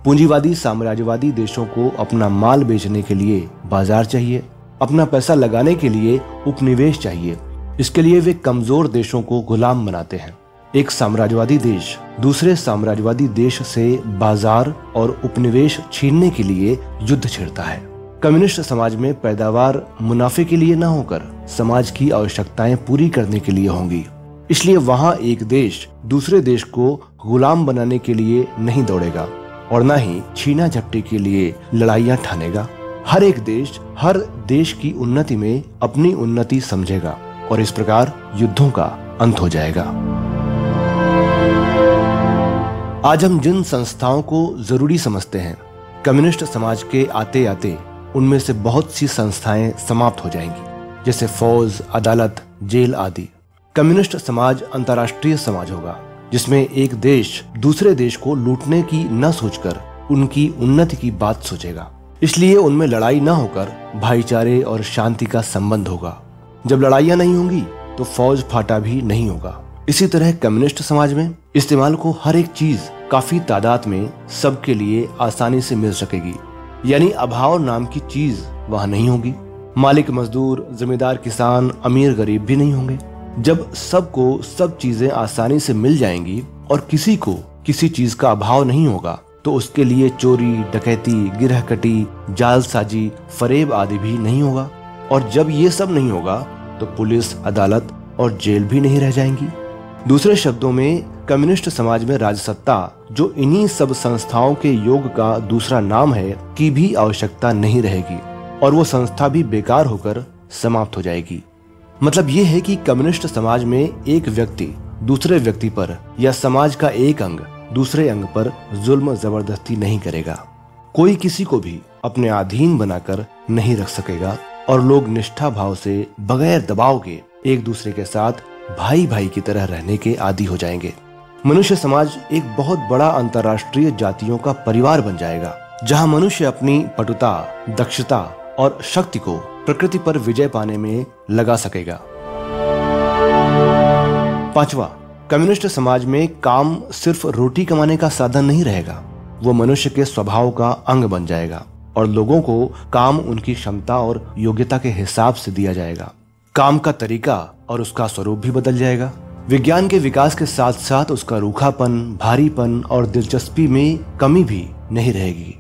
पूंजीवादी, साम्राज्यवादी देशों को अपना माल बेचने के लिए बाज़ार चाहिए, अपना पैसा लगाने के लिए उपनिवेश चाहिए। इसके लिए वे कमज़ोर देशों को गुलाम बनाते हैं। एक साम्राज्यवादी देश दूसरे साम्राज्यवादी देश से बाज़ार और उपनिवेश छीनने के लिए युद्ध छेड़ता है। कम्युनिस्ट समाज में पैदावार मुनाफे के लिए न होकर समाज की आवश्यकताएँ पूरी करने के लिए होंगी। इसलिए वहाँ एक देश दूसरे देश को गुलाम बनाने के लिए नहीं दौड़ेगा और न ही छीना झपटी के लिए लड़ाइयाँ ठानेगा। हर एक देश, हर देश की उन्नति में अपनी उन्नति समझेगा और इस प्रकार युद्धों का अंत हो जाएगा। आज हम जिन संस्थाओं को ज़रूरी समझते हैं, कम्युनिस्ट समाज के आते आते उनमें से बहुत सी संस्थाएँ समाप्त हो जाएँगी, जैसे फौज, अदालत, जेल आदि। कम्युनिस्ट समाज अंतर्राष्ट्रीय समाज होगा, जिसमें एक देश दूसरे देश को लूटने की न सोचकर उनकी उन्नति की बात सोचेगा। इसलिए उनमें लड़ाई न होकर भाईचारे और शांति का संबंध होगा। जब लड़ाइयाँ नहीं होंगी तो फौज फाटा भी नहीं होगा। इसी तरह कम्युनिस्ट समाज में इस्तेमाल को हर एक चीज़ काफ़ी तादाद में सबके लिए आसानी से मिल सकेगी। यानी अभाव नाम की चीज़ वहाँ नहीं होगी। मालिक मजदूर जमींदार किसान, अमीर गरीब भी नहीं होंगे। जब सबको सब चीज़ें आसानी से मिल जाएँगी और किसी को किसी चीज़ का अभाव नहीं होगा तो उसके लिए चोरी, डकैती, गिरहकटी, जालसाजी, फरेब आदि भी नहीं होगा। और जब ये सब नहीं होगा तो पुलिस, अदालत और जेल भी नहीं रह जाएँगी। दूसरे शब्दों में, कम्युनिस्ट समाज में राजसत्ता, जो इन्हीं सब संस्थाओं के योग का दूसरा नाम है, की भी आवश्यकता नहीं रहेगी। और वो संस्था भी बेकार होकर समाप्त हो जाएगी। मतलब ये है कि कम्युनिस्ट समाज में एक व्यक्ति दूसरे व्यक्ति पर या समाज का एक अंग दूसरे अंग पर जुल्म ज़बरदस्ती नहीं करेगा। कोई किसी को भी अपने अधीन बनाकर नहीं रख सकेगा और लोग निष्ठा भाव से बगैर दबाव के एक दूसरे के साथ भाई भाई की तरह रहने के आदि हो जाएँगे। मनुष्य समाज एक बहुत बड़ा अंतर्राष्ट्रीय जातियों का परिवार बन जाएगा, जहाँ मनुष्य अपनी पटुता, दक्षता और शक्ति को प्रकृति पर विजय पाने में लगा सकेगा। पांचवा, कम्युनिस्ट समाज में काम सिर्फ़ रोटी कमाने का साधन नहीं रहेगा। वो मनुष्य के स्वभाव का अंग बन जाएगा और लोगों को काम उनकी क्षमता और योग्यता के हिसाब से दिया जाएगा। काम का तरीका और उसका स्वरूप भी बदल जाएगा। विज्ञान के विकास के साथ साथ उसका रूखापन, भारीपन और दिलचस्पी में कमी भी नहीं रहेगी।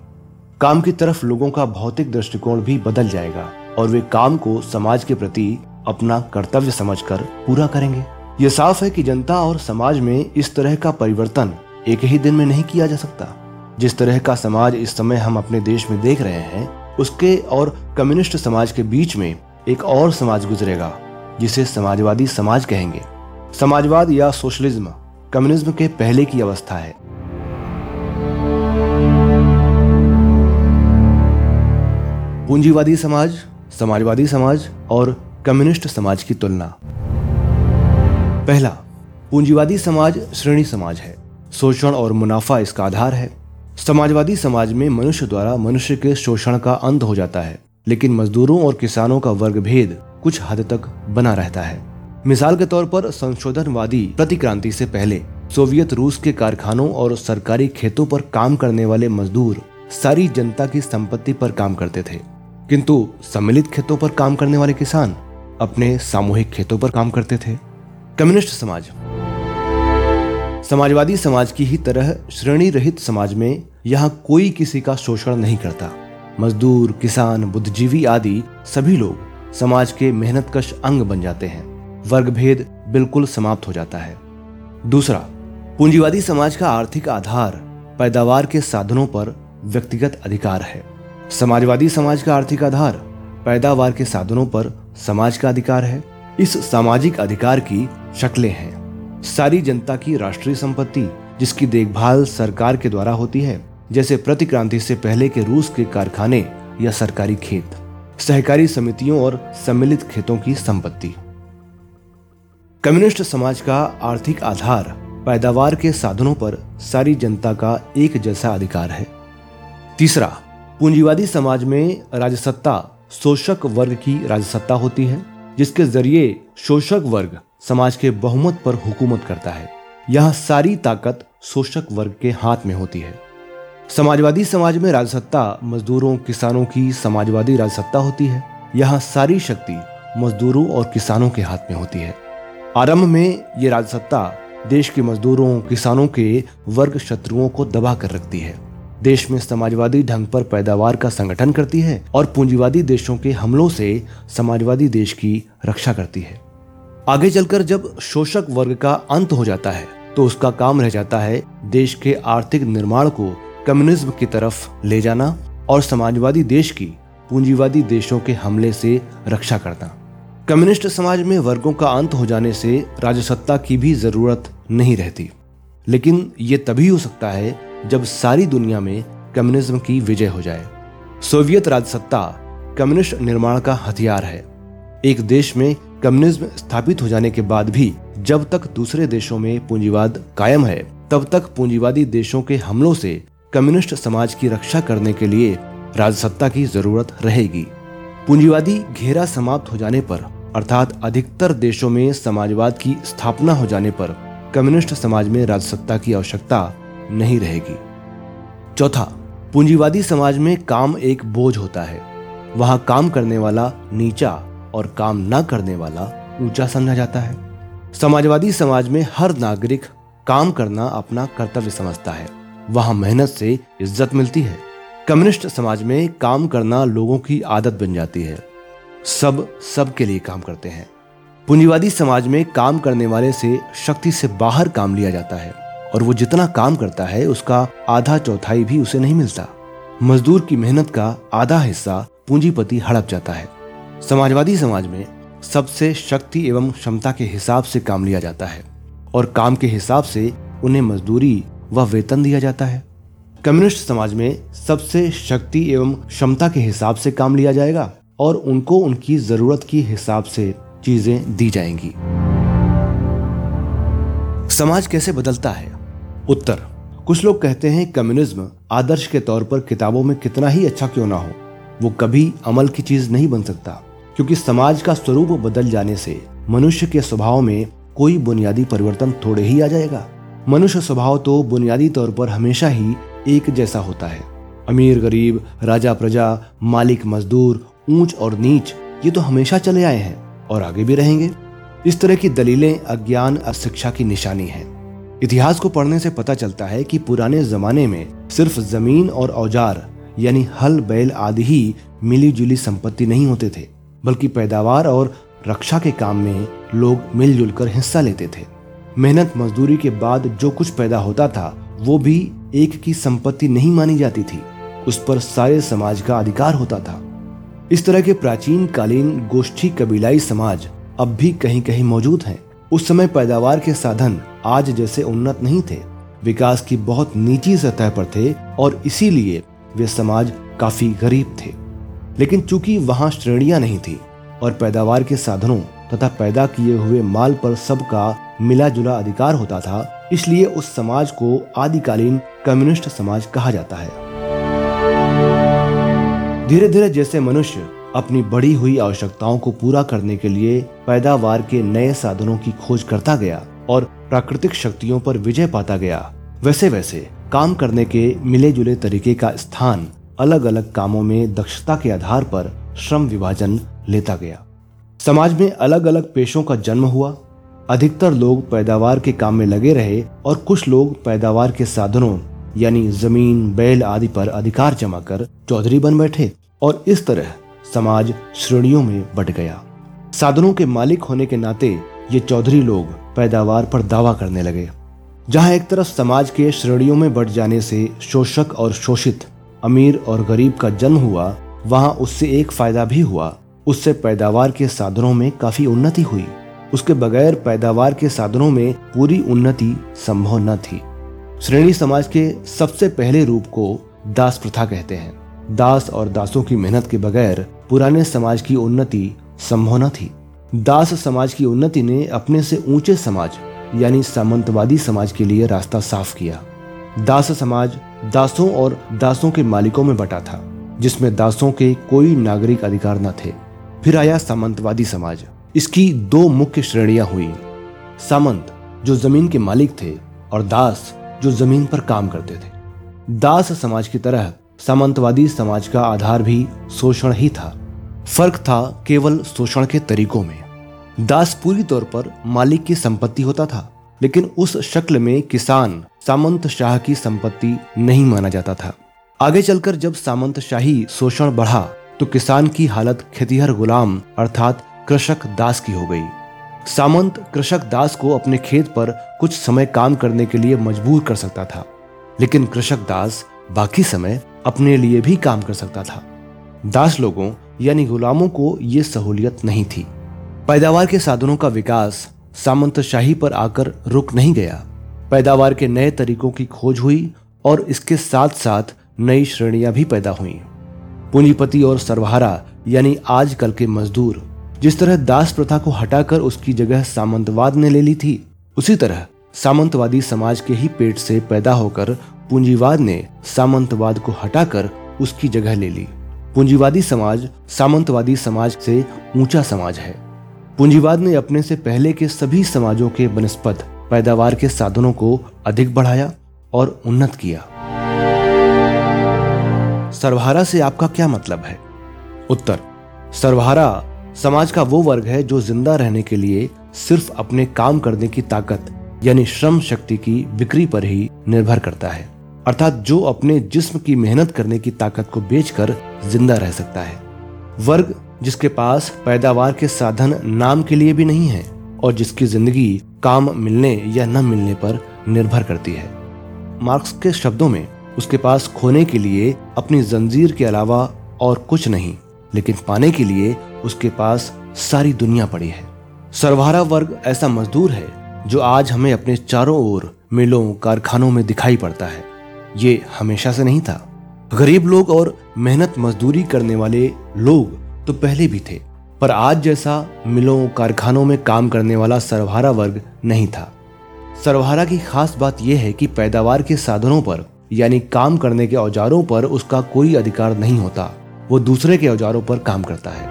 काम की तरफ़ लोगों का भौतिक दृष्टिकोण भी बदल जाएगा। और वे काम को समाज के प्रति अपना कर्तव्य समझकर पूरा करेंगे। ये साफ़ है कि जनता और समाज में इस तरह का परिवर्तन एक ही दिन में नहीं किया जा सकता। जिस तरह का समाज इस समय हम अपने देश में देख रहे हैं, उसके और कम्युनिस्ट समाज के बीच में एक और समाज गुजरेगा, जिसे समाजवादी समाज कहेंगे। समाजवाद या सोशलिज्म, कम्युनिज्म के पहले की अवस्था है। पूंजीवादी समाज समाजवादी समाज और कम्युनिस्ट समाज की तुलना। पहला, पूंजीवादी समाज श्रेणी समाज है। शोषण और मुनाफा इसका आधार है। समाजवादी समाज में मनुष्य द्वारा मनुष्य के शोषण का अंत हो जाता है, लेकिन मजदूरों और किसानों का वर्ग भेद कुछ हद तक बना रहता है। मिसाल के तौर पर संशोधनवादी प्रतिक्रांति से पहले, सोवियत रूस के कारखानों और सरकारी खेतों पर काम करने वाले मजदूर सारी जनता की संपत्ति पर काम करते थे। किंतु सम्मिलित खेतों पर काम करने वाले किसान अपने सामूहिक खेतों पर काम करते थे। कम्युनिस्ट समाज। समाजवादी समाज की ही तरह श्रेणी रहित समाज में यहाँ कोई किसी का शोषण नहीं करता। मजदूर, किसान, बुद्धिजीवी आदि सभी लोग समाज के मेहनतकश अंग बन जाते हैं। वर्ग भेद बिल्कुल समाप्त हो जाता है। दूसरा, पूंजीवादी समाज का आर्थिक आधार पैदावार के साधनों पर व्यक्तिगत अधिकार है। समाजवादी समाज का आर्थिक आधार पैदावार के साधनों पर समाज का अधिकार है। इस सामाजिक अधिकार की शक्लें हैं। सारी जनता की राष्ट्रीय संपत्ति, जिसकी देखभाल सरकार के द्वारा होती है, जैसे प्रतिक्रांति से पहले के रूस के कारखाने या सरकारी खेत, सहकारी समितियों और सम्मिलित खेतों की संपत्ति। कम्युनिस्ट समाज का आर्थिक आधार पैदावार के साधनों पर सारी जनता का एक जैसा अधिकार है। तीसरा पूंजीवादी समाज में राजसत्ता शोषक वर्ग की राजसत्ता होती है, जिसके ज़रिए शोषक वर्ग समाज के बहुमत पर हुकूमत करता है। यह सारी ताकत शोषक वर्ग के हाथ में होती है। समाजवादी समाज में राजसत्ता मजदूरों, किसानों की समाजवादी राजसत्ता होती है। यहाँ सारी शक्ति मजदूरों और किसानों के हाथ में होती है। आरंभ में ये राजसत्ता देश के मजदूरों, किसानों के वर्ग शत्रुओं को दबा कर रखती है। देश में समाजवादी ढंग पर पैदावार का संगठन करती है और पूंजीवादी देशों के हमलों से समाजवादी देश की रक्षा करती है। आगे चलकर जब शोषक वर्ग का अंत हो जाता है तो उसका काम रह जाता है देश के आर्थिक निर्माण को कम्युनिज्म की तरफ़ ले जाना और समाजवादी देश की पूंजीवादी देशों के हमले से रक्षा करना। कम्युनिस्ट समाज में वर्गों का अंत हो जाने से राजसत्ता की भी ज़रूरत नहीं रहती। लेकिन ये तभी हो सकता है जब सारी दुनिया में कम्युनिज्म की विजय हो जाए। सोवियत राजसत्ता कम्युनिस्ट निर्माण का हथियार है। एक देश में कम्युनिज्म स्थापित हो जाने के बाद भी जब तक दूसरे देशों में पूंजीवाद कायम है, तब तक पूंजीवादी देशों के हमलों से कम्युनिस्ट समाज की रक्षा करने के लिए राजसत्ता की ज़रूरत रहेगी। पूंजीवादी घेरा समाप्त हो जाने पर, अर्थात अधिकतर देशों में समाजवाद की स्थापना हो जाने पर, कम्युनिस्ट समाज में राजसत्ता की आवश्यकता नहीं रहेगी। चौथा, पूंजीवादी समाज में काम एक बोझ होता है। वहाँ काम करने वाला नीचा और काम न करने वाला ऊँचा समझा जाता है। समाजवादी समाज में हर नागरिक काम करना अपना कर्तव्य समझता है। वहाँ मेहनत से इज़्ज़त मिलती है। कम्युनिस्ट समाज में काम करना लोगों की आदत बन जाती है। सब सब के लिए काम करते हैं। पूंजीवादी समाज में काम करने वाले से शक्ति से बाहर काम लिया जाता है। और वो जितना काम करता है, उसका आधा चौथाई भी उसे नहीं मिलता। मजदूर की मेहनत का आधा हिस्सा पूंजीपति हड़प जाता है। समाजवादी समाज में सबसे शक्ति एवं क्षमता के हिसाब से काम लिया जाता है और काम के हिसाब से उन्हें मजदूरी व वेतन दिया जाता है। कम्युनिस्ट समाज में सबसे शक्ति एवं क्षमता के हिसाब से काम लिया जाएगा और उनको उनकी ज़रूरत के हिसाब से चीज़ें दी जाएँगी। समाज कैसे बदलता है? उत्तर। कुछ लोग कहते हैं कम्युनिज्म आदर्श के तौर पर किताबों में कितना ही अच्छा क्यों ना हो, वो कभी अमल की चीज़ नहीं बन सकता, क्योंकि समाज का स्वरूप बदल जाने से मनुष्य के स्वभाव में कोई बुनियादी परिवर्तन थोड़े ही आ जाएगा। मनुष्य स्वभाव तो बुनियादी तौर पर हमेशा ही एक जैसा होता है। अमीर, गरीब, राजा, प्रजा, मालिक, मजदूर, ऊंच और नीच, ये तो हमेशा चले आए हैं और आगे भी रहेंगे। इस तरह की दलीलें अज्ञान अशिक्षा की निशानी है। इतिहास को पढ़ने से पता चलता है कि पुराने जमाने में सिर्फ़ ज़मीन और औज़ार, यानी हल, बैल आदि ही मिली जुली संपत्ति नहीं होते थे, बल्कि पैदावार और रक्षा के काम में लोग मिलजुल कर हिस्सा लेते थे मेहनत मजदूरी के बाद जो कुछ पैदा होता था, वो भी एक की संपत्ति नहीं मानी जाती थी, उस पर सारे समाज का अधिकार होता था इस तरह के प्राचीन कालीन गोष्ठी कबीलाई समाज अब भी कहीं कहीं मौजूद हैं। उस समय पैदावार के साधन आज जैसे उन्नत नहीं थे। विकास की बहुत नीची सतह पर थे और इसीलिए वे समाज काफ़ी गरीब थे। लेकिन चूँकि वहाँ श्रेणियाँ नहीं थी और पैदावार के साधनों तथा पैदा किए हुए माल पर सबका मिला जुला अधिकार होता था, इसलिए उस समाज को आदिकालीन कम्युनिस्ट समाज कहा जाता है। धीरे धीरे जैसे मनुष्य अपनी बढ़ी हुई आवश्यकताओं को पूरा करने के लिए पैदावार के नए साधनों की खोज करता गया और प्राकृतिक शक्तियों पर विजय पाता गया। वैसे वैसे, काम करने के मिले जुले तरीके का स्थान अलग अलग कामों में दक्षता के आधार पर श्रम विभाजन लेता गया। समाज में अलग अलग पेशों का जन्म हुआ। अधिकतर लोग पैदावार के काम में लगे रहे और कुछ लोग पैदावार के साधनों, यानी ज़मीन, बैल आदि पर अधिकार जमा कर चौधरी बन बैठे और इस तरह समाज श्रेणियों में बट गया। साधनों के मालिक होने के नाते ये चौधरी लोग पैदावार पर दावा करने लगे। जहाँ एक तरफ़ समाज के श्रेणियों में बढ़ जाने से शोषक और शोषित, अमीर और गरीब का जन्म हुआ, वहाँ उससे एक फ़ायदा भी हुआ। उससे पैदावार के साधनों में काफ़ी उन्नति हुई। उसके बगैर पैदावार के साधनों में पूरी उन्नति संभव न थी। श्रेणी समाज के सबसे पहले रूप को दास प्रथा कहते हैं। दास और दासों की मेहनत के बगैर पुराने समाज की उन्नति संभव न थी। दास समाज की उन्नति ने अपने से ऊँचे समाज, यानी सामंतवादी समाज के लिए रास्ता साफ़ किया। दास समाज दासों और दासों के मालिकों में बटा था, जिसमें दासों के कोई नागरिक अधिकार न थे। फिर आया सामंतवादी समाज। इसकी दो मुख्य श्रेणियाँ हुई। सामंत, जो ज़मीन के मालिक थे, और दास, जो ज़मीन पर काम करते थे। दास समाज की तरह सामंतवादी समाज का आधार भी शोषण ही था। फ़र्क था केवल शोषण के तरीकों में। दास पूरी तौर पर मालिक की संपत्ति होता था, लेकिन उस शक्ल में किसान सामंत शाह की संपत्ति नहीं माना जाता था। आगे चलकर जब सामंत शाही शोषण बढ़ा तो किसान की हालत खेतिहर गुलाम अर्थात कृषक दास की हो गई। सामंत कृषक दास को अपने खेत पर कुछ समय काम करने के लिए मजबूर कर सकता था, लेकिन कृषक दास बाकी समय अपने लिए भी काम कर सकता था। दास लोगों यानी गुलामों को यह सहूलियत नहीं थी। पैदावार के साधनों का विकास सामंत शाही पर आकर रुक नहीं गया। पैदावार के नए तरीकों की खोज हुई और इसके साथ साथ नई श्रेणियाँ भी पैदा हुई। पूंजीपति और सर्वहारा, यानी आजकल के मजदूर, जिस तरह दास प्रथा को हटाकर उसकी जगह सामंतवाद ने ले ली थी, उसी तरह सामंतवादी समाज के ही पेट से पैदा होकर पूंजीवाद ने सामंतवाद को हटाकर उसकी जगह ले ली। पूंजीवादी समाज सामंतवादी समाज से ऊँचा समाज है। पूंजीवाद ने अपने से पहले के सभी समाजों के बनस्पत, पैदावार के साधनों को अधिक बढ़ाया और उन्नत किया। सर्वहारा से आपका क्या मतलब है? उत्तर, सर्वहारा समाज का वो वर्ग है जो ज़िंदा रहने के लिए सिर्फ़ अपने काम करने की ताकत, यानी श्रम शक्ति की बिक्री पर ही निर्भर करता है। अर्थात जो अपने जिस्म की मेहनत करने की ताकत को बेचकर ज़िंदा रह सकता है। वर्ग, जिसके पास पैदावार के साधन नाम के लिए भी नहीं है और जिसकी ज़िंदगी काम मिलने या न मिलने पर निर्भर करती है। मार्क्स के शब्दों में, उसके पास खोने के लिए अपनी जंजीर के अलावा और कुछ नहीं, लेकिन पाने के लिए उसके पास सारी दुनिया पड़ी है। सर्वहारा वर्ग ऐसा मजदूर है जो आज हमें अपने चारों ओर मिलों, कारखानों में दिखाई पड़ता है। ये हमेशा से नहीं था। गरीब लोग और मेहनत मजदूरी करने वाले लोग तो पहले भी थे, पर आज जैसा मिलों, कारखानों में काम करने वाला सर्वहारा वर्ग नहीं था। सर्वहारा की खास बात यह है कि पैदावार के साधनों पर, यानी काम करने के औजारों पर उसका कोई अधिकार नहीं होता। वो दूसरे के औजारों पर काम करता है।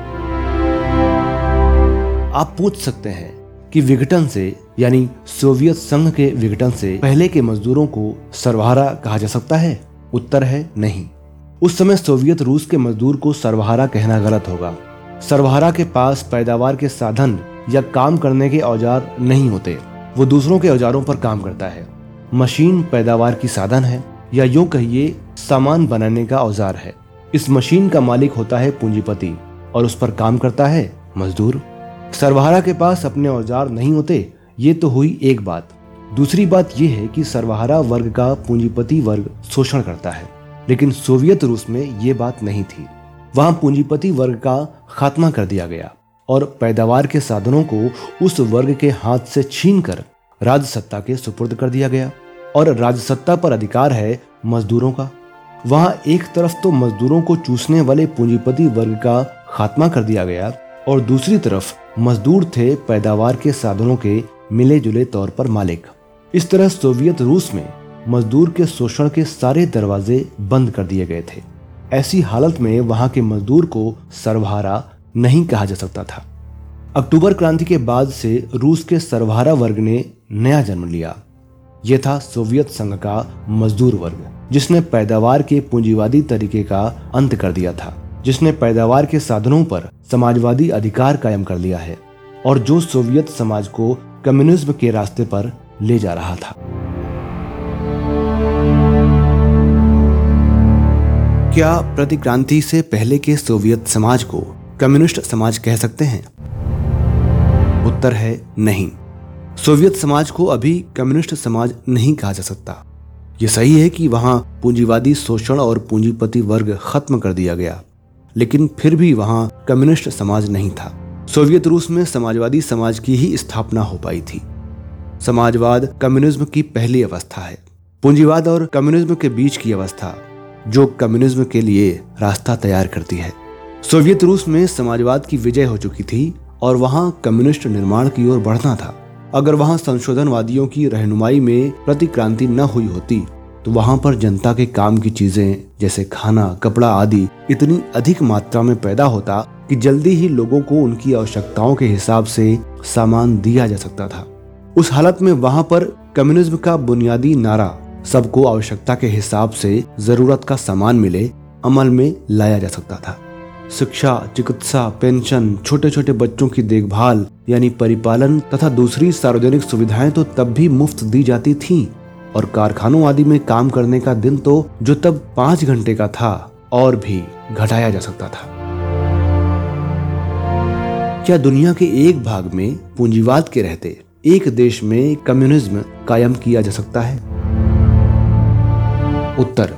आप पूछ सकते हैं कि विघटन से, यानी सोवियत संघ के विघटन से पहले के मजदूरों को सर्वहारा कहा जा सकता है? उत्तर है नहीं। उस समय सोवियत रूस के मजदूर को सर्वहारा कहना गलत होगा। सर्वहारा के पास पैदावार के साधन या काम करने के औज़ार नहीं होते। वो दूसरों के औजारों पर काम करता है। मशीन पैदावार की साधन है, या यूँ कहिए, सामान बनाने का औज़ार है। इस मशीन का मालिक होता है पूंजीपति, और उस पर काम करता है मजदूर। सर्वहारा के पास अपने औज़ार नहीं होते, ये तो हुई एक बात। दूसरी बात यह है कि सर्वहारा वर्ग का पूंजीपति वर्ग शोषण करता है, लेकिन सोवियत रूस में ये बात नहीं थी। वहाँ पूंजीपति वर्ग का खात्मा कर दिया गया और पैदावार के साधनों को उस वर्ग के हाथ से छीन कर राजसत्ता के सुपुर्द कर दिया गया। और राजसत्ता पर अधिकार है मजदूरों का। वहाँ एक तरफ़ तो मजदूरों को चूसने वाले पूंजीपति वर्ग का खात्मा कर दिया गया और दूसरी तरफ़ मजदूर थे पैदावार के साधनों के मिले जुले तौर पर मालिक। इस तरह सोवियत रूस में मजदूर के शोषण के सारे दरवाजे बंद कर दिए गए थे। ऐसी हालत में वहाँ के मजदूर को सर्वहारा नहीं कहा जा सकता था। अक्टूबर क्रांति के बाद से रूस के सर्वहारा वर्ग ने नया जन्म लिया। यह था सोवियत संघ का मजदूर वर्ग, जिसने पैदावार के पूंजीवादी तरीके का अंत कर दिया था। जिसने पैदावार के साधनों पर समाजवादी अधिकार कायम कर लिया है और जो सोवियत समाज को कम्युनिज्म के रास्ते पर ले जा रहा था। क्या प्रतिक्रांति से पहले के सोवियत समाज को कम्युनिस्ट समाज कह सकते हैं? उत्तर है नहीं। सोवियत समाज को अभी कम्युनिस्ट समाज नहीं कहा जा सकता। ये सही है कि वहाँ पूंजीवादी शोषण और पूंजीपति वर्ग खत्म कर दिया गया। लेकिन फिर भी वहाँ कम्युनिस्ट समाज नहीं था। सोवियत रूस में समाजवादी समाज की ही स्थापना हो पाई थी। समाजवाद कम्युनिज्म की पहली अवस्था है। पूंजीवाद और कम्युनिज्म के बीच की अवस्था, जो कम्युनिज्म के लिए रास्ता तैयार करती है। सोवियत रूस में समाजवाद की विजय हो चुकी थी और वहाँ कम्युनिस्ट निर्माण की ओर बढ़ना था। अगर वहाँ संशोधनवादियों की रहनुमाई में प्रतिक्रांति न हुई होती तो वहाँ पर जनता के काम की चीज़ें, जैसे खाना, कपड़ा आदि, इतनी अधिक मात्रा में पैदा होता कि जल्दी ही लोगों को उनकी आवश्यकताओं के हिसाब से सामान दिया जा सकता था। उस हालत में वहाँ पर कम्युनिज्म का बुनियादी नारा सबको आवश्यकता के हिसाब से ज़रूरत का सामान मिले, अमल में लाया जा सकता था। शिक्षा, चिकित्सा, पेंशन छोटे छोटे बच्चों की देखभाल, यानी परिपालन तथा दूसरी सार्वजनिक सुविधाएँ तो तब भी मुफ़्त दी जाती थीं। और कारखानों आदि में काम करने का दिन तो जो तब पाँच घंटे का था और भी घटाया जा सकता था। क्या दुनिया के एक भाग में पूंजीवाद के रहते एक देश में कम्युनिज्म कायम किया जा सकता है? उत्तर,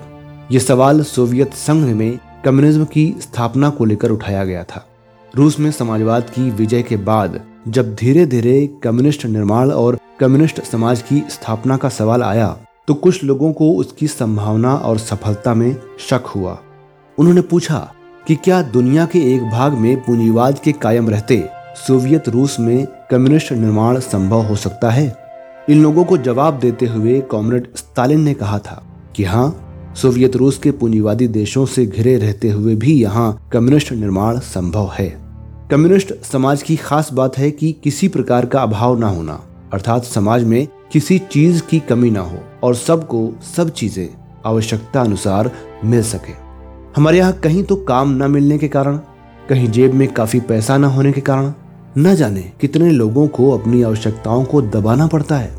ये सवाल सोवियत संघ में कम्युनिज्म की स्थापना को लेकर उठाया गया था। रूस में समाजवाद की विजय के बाद जब धीरे धीरे कम्युनिस्ट निर्माण और कम्युनिस्ट समाज की स्थापना का सवाल आया तो कुछ लोगों को उसकी संभावना और सफलता में शक हुआ। उन्होंने पूछा कि क्या दुनिया के एक भाग में पूंजीवाद के कायम रहते सोवियत रूस में कम्युनिस्ट निर्माण संभव हो सकता है? इन लोगों को जवाब देते हुए कॉमरेड स्टालिन ने कहा था कि हाँ सोवियत रूस के पूंजीवादी देशों से घिरे रहते हुए भी यहाँ कम्युनिस्ट निर्माण संभव है। कम्युनिस्ट समाज की खास बात है कि किसी प्रकार का अभाव ना होना, अर्थात समाज में किसी चीज़ की कमी ना हो और सबको सब चीज़ें आवश्यकता अनुसार मिल सके। हमारे यहाँ कहीं तो काम न मिलने के कारण, कहीं जेब में काफ़ी पैसा न होने के कारण, न जाने कितने लोगों को अपनी आवश्यकताओं को दबाना पड़ता है।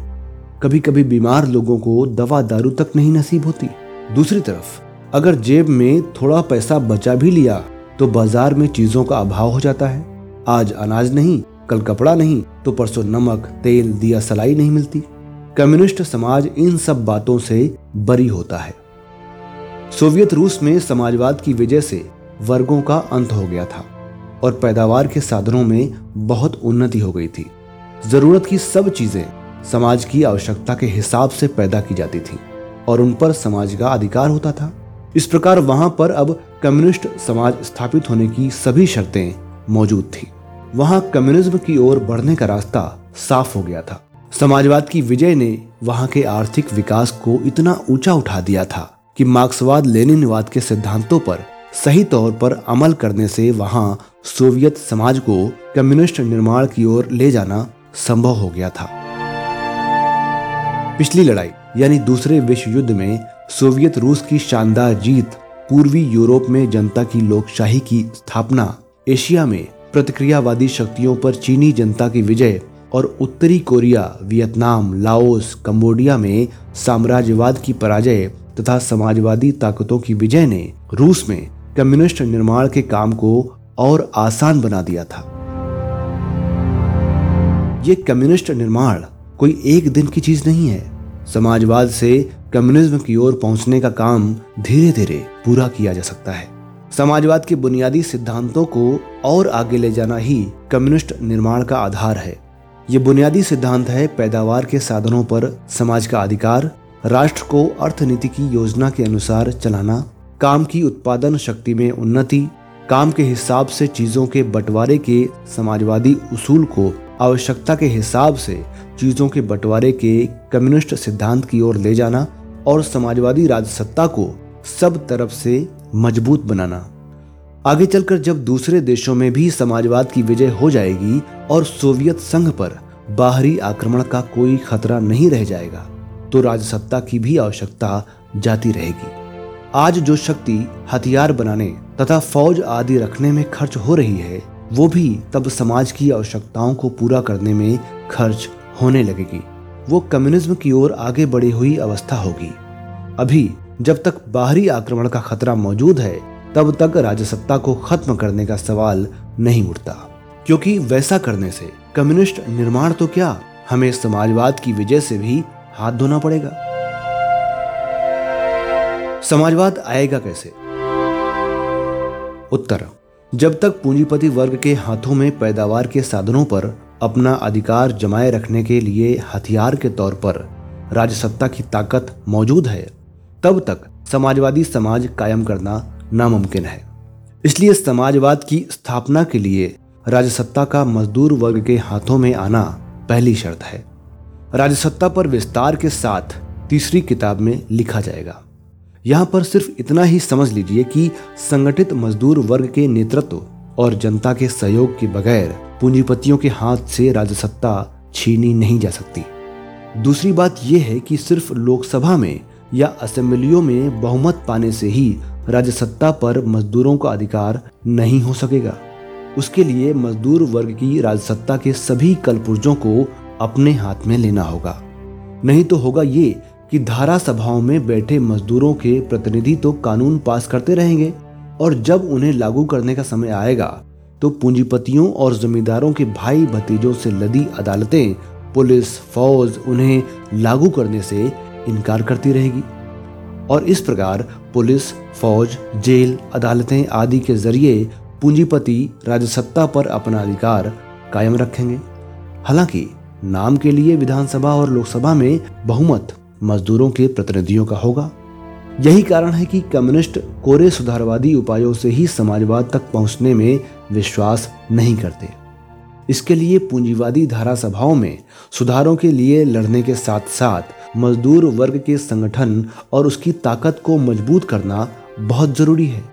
कभी कभी बीमार लोगों को दवा दारू तक नहीं नसीब होती। दूसरी तरफ़, अगर जेब में थोड़ा पैसा बचा भी लिया तो बाज़ार में चीज़ों का अभाव हो जाता है। आज अनाज नहीं, कल कपड़ा नहीं तो परसों नमक, तेल, दिया, सलाई नहीं मिलती। कम्युनिस्ट समाज इन सब बातों से बरी होता है। सोवियत रूस में समाजवाद की वजह से वर्गों का अंत हो गया था और पैदावार के साधनों में बहुत उन्नति हो गई थी। ज़रूरत की सब चीज़ें समाज की आवश्यकता के हिसाब से पैदा की जाती थी और उन पर समाज का अधिकार होता था। इस प्रकार वहाँ पर अब कम्युनिस्ट समाज स्थापित होने की सभी शर्तें मौजूद थी। वहाँ कम्युनिज्म की ओर बढ़ने का रास्ता साफ़ हो गया था। समाजवाद की विजय ने वहाँ के आर्थिक विकास को इतना ऊँचा उठा दिया था कि मार्क्सवाद लेनिनवाद के सिद्धांतों पर सही तौर पर अमल करने से वहाँ सोवियत समाज को कम्युनिस्ट निर्माण की ओर ले जाना संभव हो गया था। पिछली लड़ाई, यानी दूसरे विश्व युद्ध में सोवियत रूस की शानदार जीत, पूर्वी यूरोप में जनता की लोकशाही की स्थापना, एशिया में प्रतिक्रियावादी शक्तियों पर चीनी जनता की विजय और उत्तरी कोरिया, वियतनाम, लाओस, कंबोडिया में साम्राज्यवाद की पराजय तथा समाजवादी ताकतों की विजय ने रूस में कम्युनिस्ट निर्माण के काम को और आसान बना दिया था। ये कम्युनिस्ट निर्माण कोई एक दिन की चीज़ नहीं है। समाजवाद से कम्युनिज्म की ओर पहुँचने का काम धीरे धीरे पूरा किया जा सकता है। समाजवाद के बुनियादी सिद्धांतों को और आगे ले जाना ही कम्युनिस्ट निर्माण का आधार है। ये बुनियादी सिद्धांत है पैदावार के साधनों पर समाज का अधिकार, राष्ट्र को अर्थनीति की योजना के अनुसार चलाना, काम की उत्पादन शक्ति में उन्नति, काम के हिसाब से चीज़ों के बंटवारे के समाजवादी उसूल को आवश्यकता के हिसाब से चीज़ों के बंटवारे के कम्युनिस्ट सिद्धांत की ओर ले जाना और समाजवादी राजसत्ता को सब तरफ़ से मज़बूत बनाना। आगे चलकर जब दूसरे देशों में भी समाजवाद की विजय हो जाएगी और सोवियत संघ पर बाहरी आक्रमण का कोई खतरा नहीं रह जाएगा तो राजसत्ता की भी आवश्यकता जाती रहेगी। आज जो शक्ति हथियार बनाने तथा फौज आदि रखने में खर्च हो रही है वो भी तब समाज की आवश्यकताओं को पूरा करने में खर्च होने लगेगी। वो कम्युनिज्म की ओर आगे बढ़ी हुई अवस्था होगी। अभी जब तक बाहरी आक्रमण का खतरा मौजूद है, तब तक राजसत्ता को खत्म करने का सवाल नहीं उठता। क्योंकि वैसा करने से कम्युनिस्ट निर्माण तो क्या, हमें समाजवाद की विजय से भी हाथ धोना पड़ेगा। समाजवाद आएगा कैसे? उत्तर जब तक पूंजीपति वर्ग के हाथों में पैदावार के साधनों पर अपना अधिकार जमाए रखने के लिए हथियार के तौर पर राजसत्ता की ताकत मौजूद है, तब तक समाजवादी समाज कायम करना नामुमकिन है। इसलिए समाजवाद की स्थापना के लिए राजसत्ता का मजदूर वर्ग के हाथों में आना पहली शर्त है। राजसत्ता पर विस्तार के साथ तीसरी किताब में लिखा जाएगा। यहाँ पर सिर्फ़ इतना ही समझ लीजिए कि संगठित मजदूर वर्ग के नेतृत्व और जनता के सहयोग के बगैर पूंजीपतियों के हाथ से राजसत्ता छीनी नहीं जा सकती। दूसरी बात यह है कि सिर्फ़ लोकसभा में या असेंबलियों में बहुमत पाने से ही राजसत्ता पर मजदूरों का अधिकार नहीं हो सकेगा। उसके लिए मजदूर वर्ग की राजसत्ता के सभी कलपुर्जों को अपने हाथ में लेना होगा। नहीं तो होगा ये कि धारा सभाओं में बैठे मजदूरों के प्रतिनिधि तो कानून पास करते रहेंगे और जब उन्हें लागू करने का समय आएगा तो पूंजीपतियों और जमींदारों के भाई भतीजों से लदी अदालतें, पुलिस, फौज उन्हें लागू करने से इनकार करती रहेगी। और इस प्रकार पुलिस, फौज, जेल, अदालतें आदि के ज़रिए पूंजीपति राजसत्ता पर अपना अधिकार कायम रखेंगे। हालाँकि नाम के लिए विधानसभा और लोकसभा में बहुमत मजदूरों के प्रतिनिधियों का होगा। यही कारण है कि कम्युनिस्ट कोरे सुधारवादी उपायों से ही समाजवाद तक पहुँचने में विश्वास नहीं करते। इसके लिए पूंजीवादी धारा सभाओं में सुधारों के लिए लड़ने के साथ साथ मजदूर वर्ग के संगठन और उसकी ताकत को मज़बूत करना बहुत ज़रूरी है।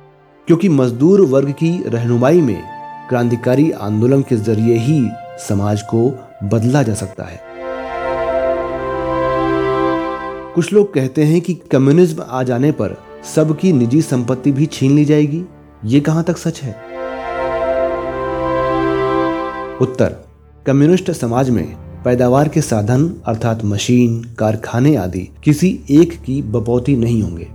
क्योंकि मजदूर वर्ग की रहनुमाई में क्रांतिकारी आंदोलन के ज़रिए ही समाज को बदला जा सकता है। कुछ लोग कहते हैं कि कम्युनिज्म आ जाने पर सबकी निजी संपत्ति भी छीन ली जाएगी। ये कहाँ तक सच है? उत्तर, कम्युनिस्ट समाज में पैदावार के साधन, अर्थात मशीन, कारखाने आदि, किसी एक की बपौती नहीं होंगे।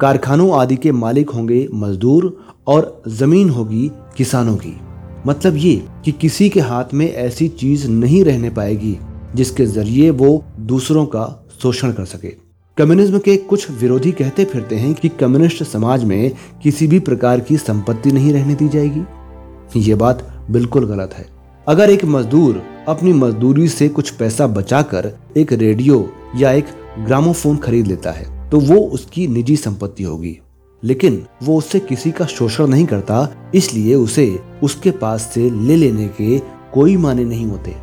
कारखानों आदि के मालिक होंगे मजदूर और ज़मीन होगी किसानों की। मतलब ये कि किसी के हाथ में ऐसी चीज़ नहीं रहने पाएगी, जिसके ज़रिए वो दूसरों का शोषण कर सके। कम्युनिज्म के कुछ विरोधी कहते फिरते हैं कि कम्युनिस्ट समाज में किसी भी प्रकार की संपत्ति नहीं रहने दी जाएगी। ये बात बिल्कुल गलत है। अगर एक मजदूर अपनी मजदूरी से कुछ पैसा बचाकर एक रेडियो या एक ग्रामोफोन खरीद लेता है तो वो उसकी निजी संपत्ति होगी। लेकिन वो उससे किसी का शोषण नहीं करता, इसलिए उसे उसके पास से ले लेने के कोई माने नहीं होते।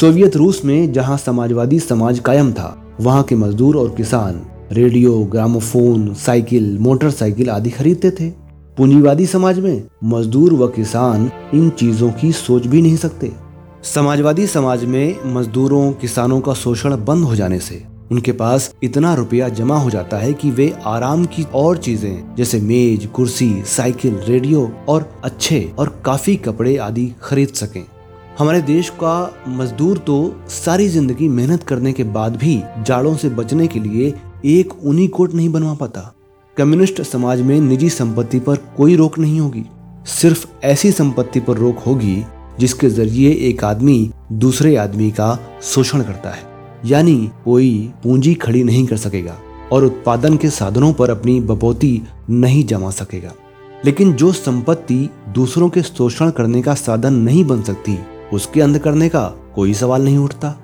सोवियत रूस में जहाँ समाजवादी समाज कायम था वहाँ के मजदूर और किसान रेडियो, ग्रामोफोन, साइकिल, मोटरसाइकिल आदि खरीदते थे। पूंजीवादी समाज में मजदूर व किसान इन चीज़ों की सोच भी नहीं सकते। समाजवादी समाज में मजदूरों, किसानों का शोषण बंद हो जाने से उनके पास इतना रुपया जमा हो जाता है कि वे आराम की और चीज़ें, जैसे मेज, कुर्सी, साइकिल, रेडियो और अच्छे और काफ़ी कपड़े आदि खरीद सकें। हमारे देश का मजदूर तो सारी ज़िंदगी मेहनत करने के बाद भी जाड़ों से बचने के लिए एक ऊनी कोट नहीं बनवा पाता। कम्युनिस्ट समाज में निजी संपत्ति पर कोई रोक नहीं होगी। सिर्फ़ ऐसी संपत्ति पर रोक होगी जिसके ज़रिए एक आदमी दूसरे आदमी का शोषण करता है। यानी कोई पूंजी खड़ी नहीं कर सकेगा और उत्पादन के साधनों पर अपनी बपौती नहीं जमा सकेगा। लेकिन जो संपत्ति दूसरों के शोषण करने का साधन नहीं बन सकती उसके अंध करने का कोई सवाल नहीं उठता।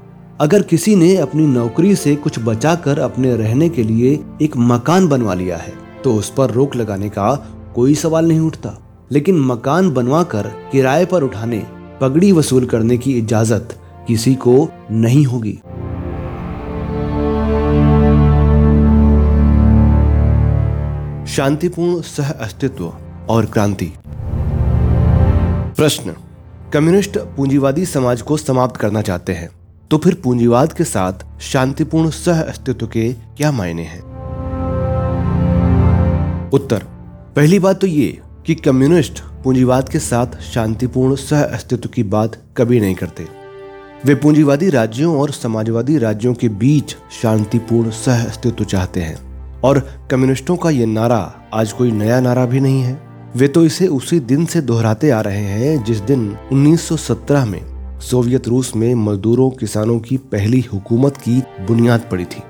अगर किसी ने अपनी नौकरी से कुछ बचाकर अपने रहने के लिए एक मकान बनवा लिया है तो उस पर रोक लगाने का कोई सवाल नहीं उठता। लेकिन मकान बनवा कर किराए पर उठाने, पगड़ी वसूल करने की इजाज़त किसी को नहीं होगी। शांतिपूर्ण सह अस्तित्व और क्रांति। प्रश्न कम्युनिस्ट पूंजीवादी समाज को समाप्त करना चाहते हैं तो फिर पूंजीवाद के साथ शांतिपूर्ण सह अस्तित्व के क्या मायने हैं? उत्तर, पहली बात तो ये कि कम्युनिस्ट पूंजीवाद के साथ शांतिपूर्ण सह अस्तित्व की बात कभी नहीं करते। वे पूंजीवादी राज्यों और समाजवादी राज्यों के बीच शांतिपूर्ण सह अस्तित्व चाहते हैं, और कम्युनिस्टों का यह नारा आज कोई नया नारा भी नहीं है। वे तो इसे उसी दिन से दोहराते आ रहे हैं जिस दिन 1917 में सोवियत रूस में मजदूरों, किसानों की पहली हुकूमत की बुनियाद पड़ी थी।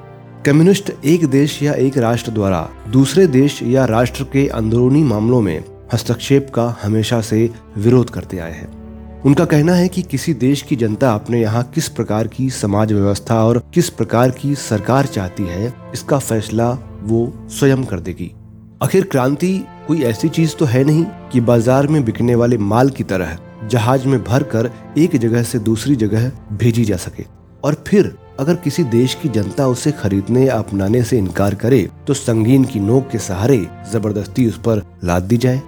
कम्युनिस्ट एक देश या एक राष्ट्र द्वारा दूसरे देश या राष्ट्र के अंदरूनी मामलों में हस्तक्षेप का हमेशा से विरोध करते आए हैं। उनका कहना है कि किसी देश की जनता अपने यहाँ किस प्रकार की समाज व्यवस्था और किस प्रकार की सरकार चाहती है, इसका फैसला वो स्वयं कर देगी। आखिर क्रांति कोई ऐसी चीज़ तो है नहीं कि बाज़ार में बिकने वाले माल की तरह जहाज़ में भर कर एक जगह से दूसरी जगह भेजी जा सके। और फिर, अगर किसी देश की जनता उसे खरीदने या अपनाने से इनकार करे तो संगीन की नोक के सहारे ज़बरदस्ती उस पर लाद दी जाए।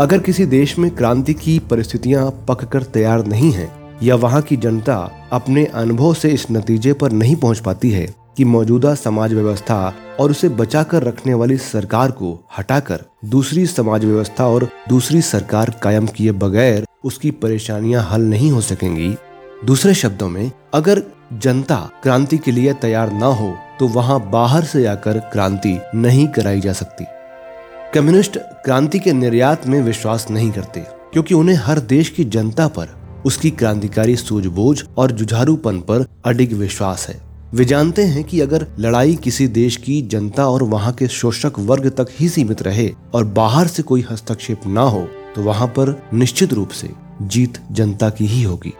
अगर किसी देश में क्रांति की परिस्थितियाँ पककर तैयार नहीं हैं, या वहाँ की जनता अपने अनुभव से इस नतीजे पर नहीं पहुँच पाती है कि मौजूदा समाज व्यवस्था और उसे बचाकर रखने वाली सरकार को हटाकर दूसरी समाज व्यवस्था और दूसरी सरकार कायम किए बगैर उसकी परेशानियाँ हल नहीं हो सकेंगी। दूसरे शब्दों में, अगर जनता क्रांति के लिए तैयार न हो तो वहाँ बाहर से आकर क्रांति नहीं कराई जा सकती। कम्युनिस्ट क्रांति के निर्यात में विश्वास नहीं करते, क्योंकि उन्हें हर देश की जनता पर उसकी क्रांतिकारी सूझबूझ और जुझारूपन पर अडिग विश्वास है। वे जानते हैं कि अगर लड़ाई किसी देश की जनता और वहाँ के शोषक वर्ग तक ही सीमित रहे और बाहर से कोई हस्तक्षेप ना हो तो वहाँ पर निश्चित रूप से जीत जनता की ही होगी।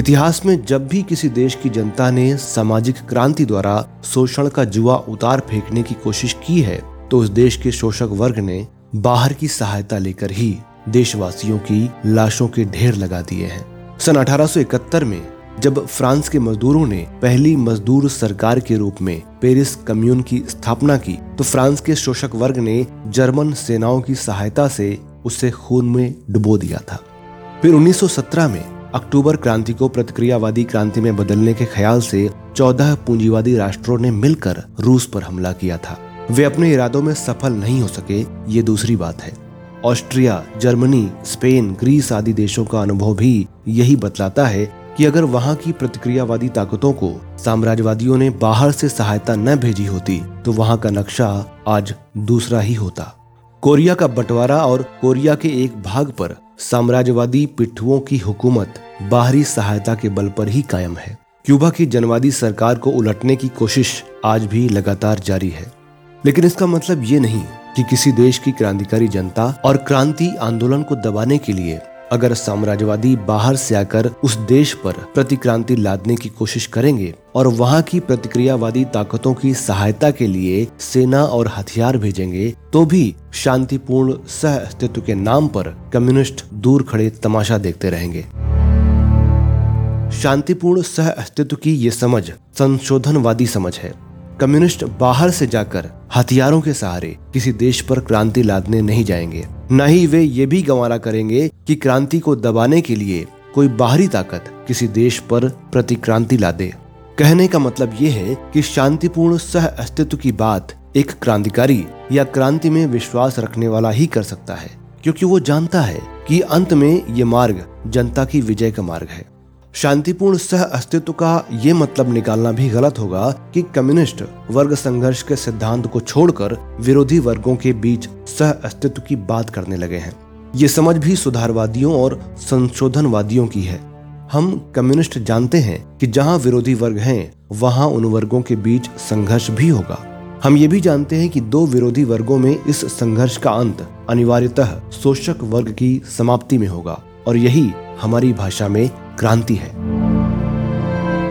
इतिहास में जब भी किसी देश की जनता ने सामाजिक क्रांति द्वारा शोषण का जुआ उतार फेंकने की कोशिश की है तो उस देश के शोषक वर्ग ने बाहर की सहायता लेकर ही देशवासियों की लाशों के ढेर लगा दिए हैं। सन 1871 में जब फ्रांस के मजदूरों ने पहली मजदूर सरकार के रूप में पेरिस कम्यून की स्थापना की तो फ्रांस के शोषक वर्ग ने जर्मन सेनाओं की सहायता से उसे खून में डुबो दिया था। फिर 1917 में अक्टूबर क्रांति को प्रतिक्रियावादी क्रांति में बदलने के ख्याल से चौदह पूंजीवादी राष्ट्रों ने मिलकर रूस पर हमला किया था। वे अपने इरादों में सफल नहीं हो सके, ये दूसरी बात है। ऑस्ट्रिया, जर्मनी, स्पेन, ग्रीस आदि देशों का अनुभव भी यही बतलाता है कि अगर वहाँ की प्रतिक्रियावादी ताकतों को साम्राज्यवादियों ने बाहर से सहायता न भेजी होती तो वहाँ का नक्शा आज दूसरा ही होता। कोरिया का बंटवारा और कोरिया के एक भाग पर साम्राज्यवादी पिट्ठुओं की हुकूमत बाहरी सहायता के बल पर ही कायम है। क्यूबा की जनवादी सरकार को उलटने की कोशिश आज भी लगातार जारी है। लेकिन इसका मतलब ये नहीं कि किसी देश की क्रांतिकारी जनता और क्रांति आंदोलन को दबाने के लिए अगर साम्राज्यवादी बाहर से आकर उस देश पर प्रतिक्रांति लादने की कोशिश करेंगे और वहाँ की प्रतिक्रियावादी ताकतों की सहायता के लिए सेना और हथियार भेजेंगे तो भी शांतिपूर्ण सह अस्तित्व के नाम पर कम्युनिस्ट दूर खड़े तमाशा देखते रहेंगे। शांतिपूर्ण सह अस्तित्व की ये समझ संशोधनवादी समझ है। कम्युनिस्ट बाहर से जाकर हथियारों के सहारे किसी देश पर क्रांति लादने नहीं जाएँगे। न ही वे ये भी गंवारा करेंगे कि क्रांति को दबाने के लिए कोई बाहरी ताकत किसी देश पर प्रतिक्रांति ला दे कहने का मतलब ये है कि शांतिपूर्ण सह अस्तित्व की बात एक क्रांतिकारी या क्रांति में विश्वास रखने वाला ही कर सकता है, क्योंकि वो जानता है कि अंत में ये मार्ग जनता की विजय का मार्ग है। शांतिपूर्ण सह अस्तित्व का ये मतलब निकालना भी गलत होगा कि कम्युनिस्ट वर्ग संघर्ष के सिद्धांत को छोड़कर विरोधी वर्गों के बीच सह अस्तित्व की बात करने लगे हैं। ये समझ भी सुधारवादियों और संशोधनवादियों की है। हम कम्युनिस्ट जानते हैं कि जहाँ विरोधी वर्ग हैं, वहाँ उन वर्गों के बीच संघर्ष भी होगा। हम ये भी जानते हैं कि दो विरोधी वर्गों में इस संघर्ष का अंत अनिवार्यतः शोषक वर्ग की समाप्ति में होगा और यही हमारी भाषा में क्रांति है।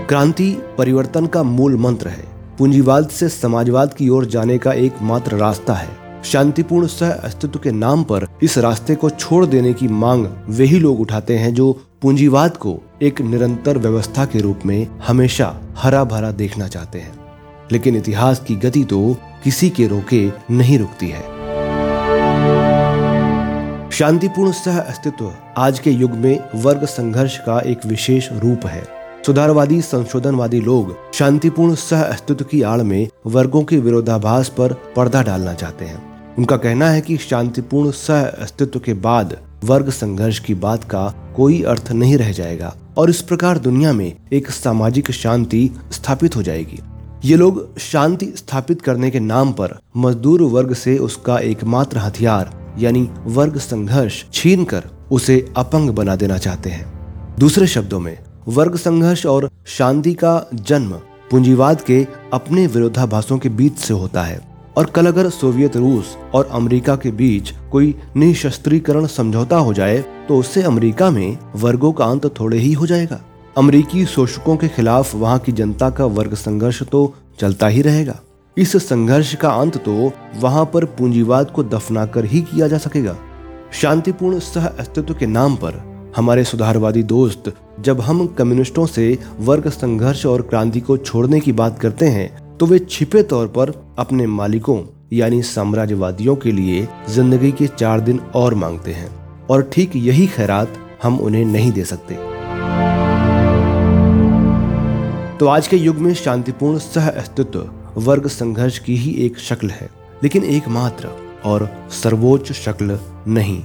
क्रांति परिवर्तन का मूल मंत्र है। पूंजीवाद से समाजवाद की ओर जाने का एकमात्र रास्ता है। शांतिपूर्ण सह अस्तित्व के नाम पर इस रास्ते को छोड़ देने की मांग वे ही लोग उठाते हैं जो पूंजीवाद को एक निरंतर व्यवस्था के रूप में हमेशा हरा भरा देखना चाहते हैं। लेकिन इतिहास की गति तो किसी के रोके नहीं रुकती है। शांतिपूर्ण सह अस्तित्व आज के युग में वर्ग संघर्ष का एक विशेष रूप है। सुधारवादी, संशोधनवादी लोग शांतिपूर्ण सह अस्तित्व की आड़ में वर्गों के विरोधाभास पर पर्दा डालना चाहते हैं। उनका कहना है कि शांतिपूर्ण सह अस्तित्व के बाद वर्ग संघर्ष की बात का कोई अर्थ नहीं रह जाएगा और इस प्रकार दुनिया में एक सामाजिक शांति स्थापित हो जाएगी। ये लोग शांति स्थापित करने के नाम पर मजदूर वर्ग से उसका एकमात्र हथियार यानी वर्ग संघर्ष छीन कर उसे अपंग बना देना चाहते हैं। दूसरे शब्दों में, वर्ग संघर्ष और शांति का जन्म पूंजीवाद के अपने विरोधाभासों के बीच से होता है और कल अगर सोवियत रूस और अमेरिका के बीच कोई निशस्त्रीकरण समझौता हो जाए तो उससे अमेरिका में वर्गों का अंत थोड़े ही हो जाएगा। अमरीकी शोषकों के खिलाफ वहाँ की जनता का वर्ग संघर्ष तो चलता ही रहेगा। इस संघर्ष का अंत तो वहाँ पर पूंजीवाद को दफनाकर ही किया जा सकेगा। शांतिपूर्ण सह अस्तित्व के नाम पर हमारे सुधारवादी दोस्त, जब हम कम्युनिस्टों से वर्ग संघर्ष और क्रांति को छोड़ने की बात करते हैं तो वे छिपे तौर पर अपने मालिकों, यानी साम्राज्यवादियों के लिए ज़िंदगी के चार दिन और मांगते हैं, और ठीक यही खैरात हम उन्हें नहीं दे सकते। तो आज के युग में शांतिपूर्ण सह अस्तित्व वर्ग संघर्ष की ही एक शक्ल है, लेकिन एकमात्र और सर्वोच्च शक्ल नहीं।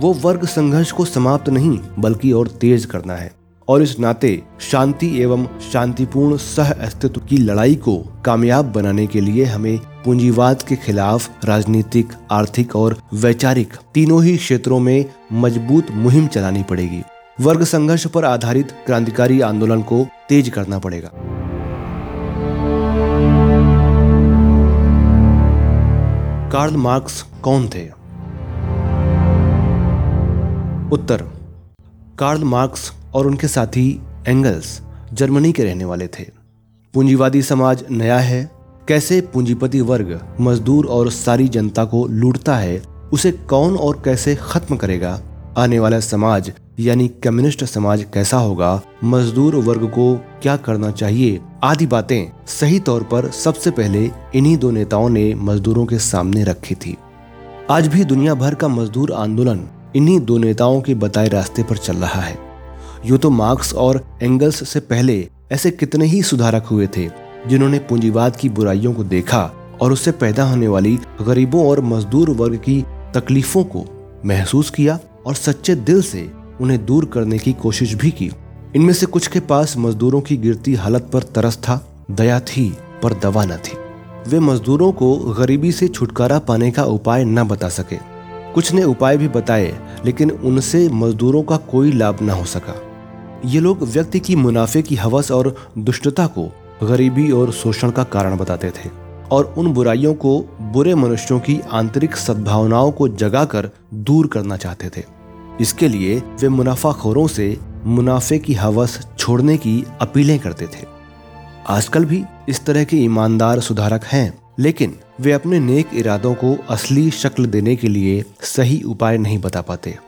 वो वर्ग संघर्ष को समाप्त नहीं, बल्कि और तेज करना है, और इस नाते शांति एवं शांतिपूर्ण सह अस्तित्व की लड़ाई को कामयाब बनाने के लिए हमें पूंजीवाद के खिलाफ राजनीतिक, आर्थिक और वैचारिक तीनों ही क्षेत्रों में मज़बूत मुहिम चलानी पड़ेगी। वर्ग संघर्ष पर आधारित क्रांतिकारी आंदोलन को तेज करना पड़ेगा। कार्ल मार्क्स कौन थे? उत्तर, कार्ल मार्क्स और उनके साथी एंगल्स जर्मनी के रहने वाले थे। पूंजीवादी समाज नया है। कैसे पूंजीपति वर्ग, मजदूर और सारी जनता को लूटता है, उसे कौन और कैसे खत्म करेगा? आने वाला समाज यानी कम्युनिस्ट समाज कैसा होगा, मजदूर वर्ग को क्या करना चाहिए, आदि बातें सही तौर पर सबसे पहले इन्हीं दो नेताओं ने मजदूरों के सामने रखी थी। आज भी दुनिया भर का मजदूर आंदोलन इन्हीं दो नेताओं के बताए रास्ते पर चल रहा है। यूँ तो मार्क्स और एंगल्स से पहले ऐसे कितने ही सुधारक हुए थे, जिन्होंने पूंजीवाद की बुराइयों को देखा और उससे पैदा होने वाली गरीबों और मजदूर वर्ग की तकलीफों को महसूस किया और सच्चे दिल से उन्हें दूर करने की कोशिश भी की। इनमें से कुछ के पास मजदूरों की गिरती हालत पर तरस था, दया थी, पर दवा न थी। वे मजदूरों को गरीबी से छुटकारा पाने का उपाय न बता सके। कुछ ने उपाय भी बताए, लेकिन उनसे मजदूरों का कोई लाभ न हो सका। ये लोग व्यक्ति की मुनाफे की हवस और दुष्टता को गरीबी और शोषण का कारण बताते थे और उन बुराइयों को बुरे मनुष्यों की आंतरिक सद्भावनाओं को जगाकर दूर करना चाहते थे। इसके लिए वे मुनाफाखोरों से मुनाफे की हवस छोड़ने की अपीलें करते थे। आजकल भी इस तरह के ईमानदार सुधारक हैं, लेकिन वे अपने नेक इरादों को असली शक्ल देने के लिए सही उपाय नहीं बता पाते।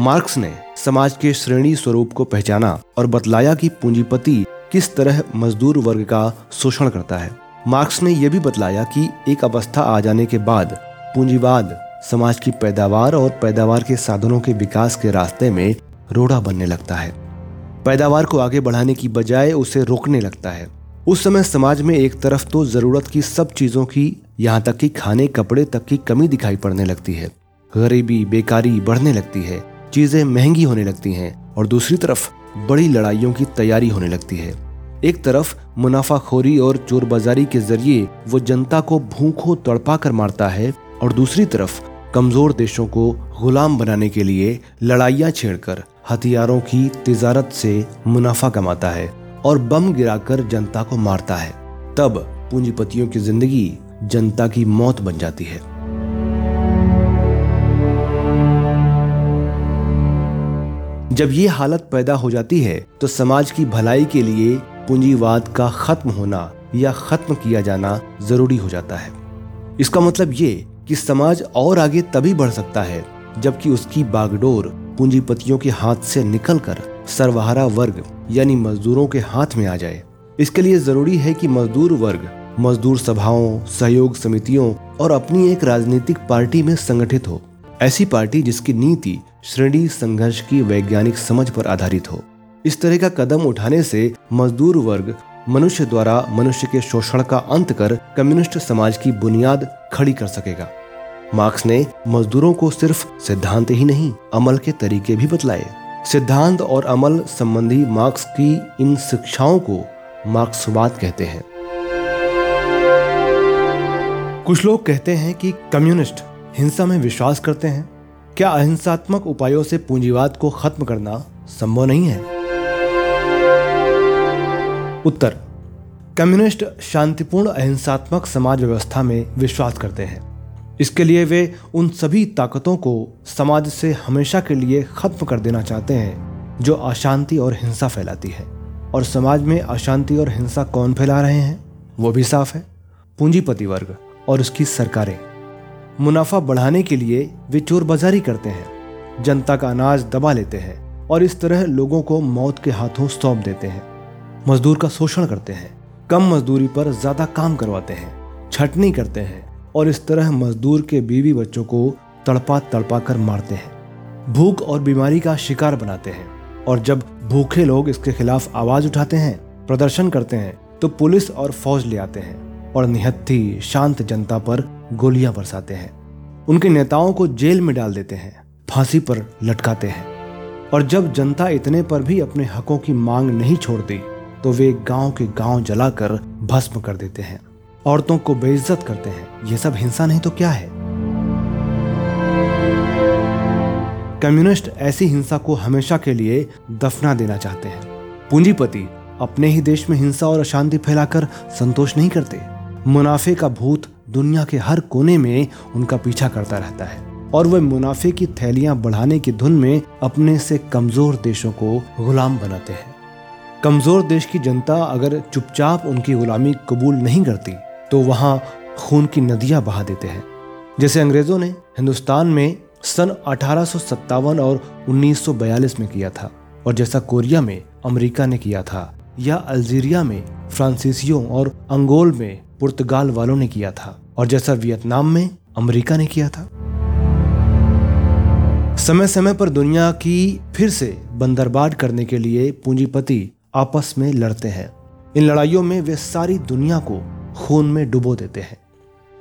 मार्क्स ने समाज के श्रेणी स्वरूप को पहचाना और बतलाया कि पूंजीपति किस तरह मजदूर वर्ग का शोषण करता है। मार्क्स ने यह भी बतलाया कि एक अवस्था आ जाने के बाद पूंजीवाद समाज की पैदावार और पैदावार के साधनों के विकास के रास्ते में रोड़ा बनने लगता है। पैदावार को आगे बढ़ाने की बजाय उसे रोकने लगता है। उस समय समाज में एक तरफ़ तो ज़रूरत की सब चीज़ों की, यहाँ तक कि खाने, कपड़े तक की कमी दिखाई पड़ने लगती है। गरीबी, बेकारी बढ़ने लगती है, चीज़ें महँगी होने लगती हैं और दूसरी तरफ़ बड़ी लड़ाइयों की तैयारी होने लगती है। एक तरफ़ मुनाफाखोरी और चोरबाजारी के ज़रिए वो जनता को भूखों तड़पा कर मारता है और दूसरी तरफ़ कमज़ोर देशों को गुलाम बनाने के लिए लड़ाइयाँ छेड़कर हथियारों की तजारत से मुनाफा कमाता है और बम गिराकर जनता को मारता है। तब पूंजीपतियों की ज़िंदगी जनता की मौत बन जाती है। जब ये हालत पैदा हो जाती है तो समाज की भलाई के लिए पूंजीवाद का खत्म होना या खत्म किया जाना ज़रूरी हो जाता है। इसका मतलब ये कि समाज और आगे तभी बढ़ सकता है, जबकि उसकी बागडोर पूंजीपतियों के हाथ से निकलकर सर्वहारा वर्ग, यानी मजदूरों के हाथ में आ जाए। इसके लिए ज़रूरी है कि मजदूर वर्ग, मजदूर सभाओं, सहयोग समितियों और अपनी एक राजनीतिक पार्टी में संगठित हो। ऐसी पार्टी जिसकी नीति श्रेणी संघर्ष की वैज्ञानिक समझ पर आधारित हो। इस तरह का कदम उठाने से मजदूर वर्ग मनुष्य द्वारा मनुष्य के शोषण का अंत कर कम्युनिस्ट समाज की बुनियाद खड़ी कर सकेगा। मार्क्स ने मजदूरों को सिर्फ़ सिद्धांत ही नहीं, अमल के तरीके भी बतलाए। सिद्धांत और अमल संबंधी मार्क्स की इन शिक्षाओं को मार्क्सवाद कहते हैं। कुछ लोग कहते हैं कि कम्युनिस्ट हिंसा में विश्वास करते हैं। क्या अहिंसात्मक उपायों से पूंजीवाद को खत्म करना संभव नहीं है? उत्तर। कम्युनिस्ट शांतिपूर्ण अहिंसात्मक समाज व्यवस्था में विश्वास करते हैं। इसके लिए वे उन सभी ताकतों को समाज से हमेशा के लिए खत्म कर देना चाहते हैं, जो अशांति और हिंसा फैलाती है। और समाज में अशांति और हिंसा कौन फैला रहे हैं? वो भी साफ़ है। पूंजीपति वर्ग और उसकी सरकारें। मुनाफा बढ़ाने के लिए वे चोर बाजारी करते हैं। जनता का अनाज दबा लेते हैं और इस तरह लोगों को मौत के हाथों सौंप देते हैं। मजदूर का शोषण करते हैं, कम मजदूरी पर ज़्यादा काम करवाते हैं, छटनी करते हैं और इस तरह मजदूर के बीवी बच्चों को तड़पा तड़पा कर मारते हैं। भूख और बीमारी का शिकार बनाते हैं और जब भूखे लोग इसके खिलाफ आवाज़ उठाते हैं, प्रदर्शन करते हैं तो पुलिस और फौज ले आते हैं और निहत्थी, शांत जनता पर गोलियाँ बरसाते हैं। उनके नेताओं को जेल में डाल देते हैं, फांसी पर लटकाते हैं और जब जनता इतने पर भी अपने हकों की मांग नहीं छोड़ती तो वे गाँव के गाँव जलाकर भस्म कर देते हैं। औरतों को बेइज्जत करते हैं। ये सब हिंसा नहीं तो क्या है? कम्युनिस्ट ऐसी हिंसा को हमेशा के लिए दफना देना चाहते हैं। पूंजीपति अपने ही देश में हिंसा और अशांति फैलाकर संतोष नहीं करते। मुनाफे का भूत दुनिया के हर कोने में उनका पीछा करता रहता है और वह मुनाफे की थैलियाँ बढ़ाने की धुन में अपने से कमज़ोर देशों को गुलाम बनाते हैं। कमज़ोर देश की जनता अगर चुपचाप उनकी गुलामी कबूल नहीं करती तो वहाँ खून की नदियाँ बहा देते हैं। जैसे अंग्रेज़ों ने हिंदुस्तान में सन अठारह और 1942 में किया था, और जैसा कोरिया में अमेरिका ने किया था, या अल्जीरिया में फ्रांसीसियों और अंगोल में पुर्तगाल वालों ने किया था, और जैसा वियतनाम में अमेरिका ने किया था। समय समय पर दुनिया की फिर से बंदरबाट करने के लिए पूंजीपति आपस में लड़ते हैं। इन लड़ाइयों में वे सारी दुनिया को खून में डुबो देते हैं।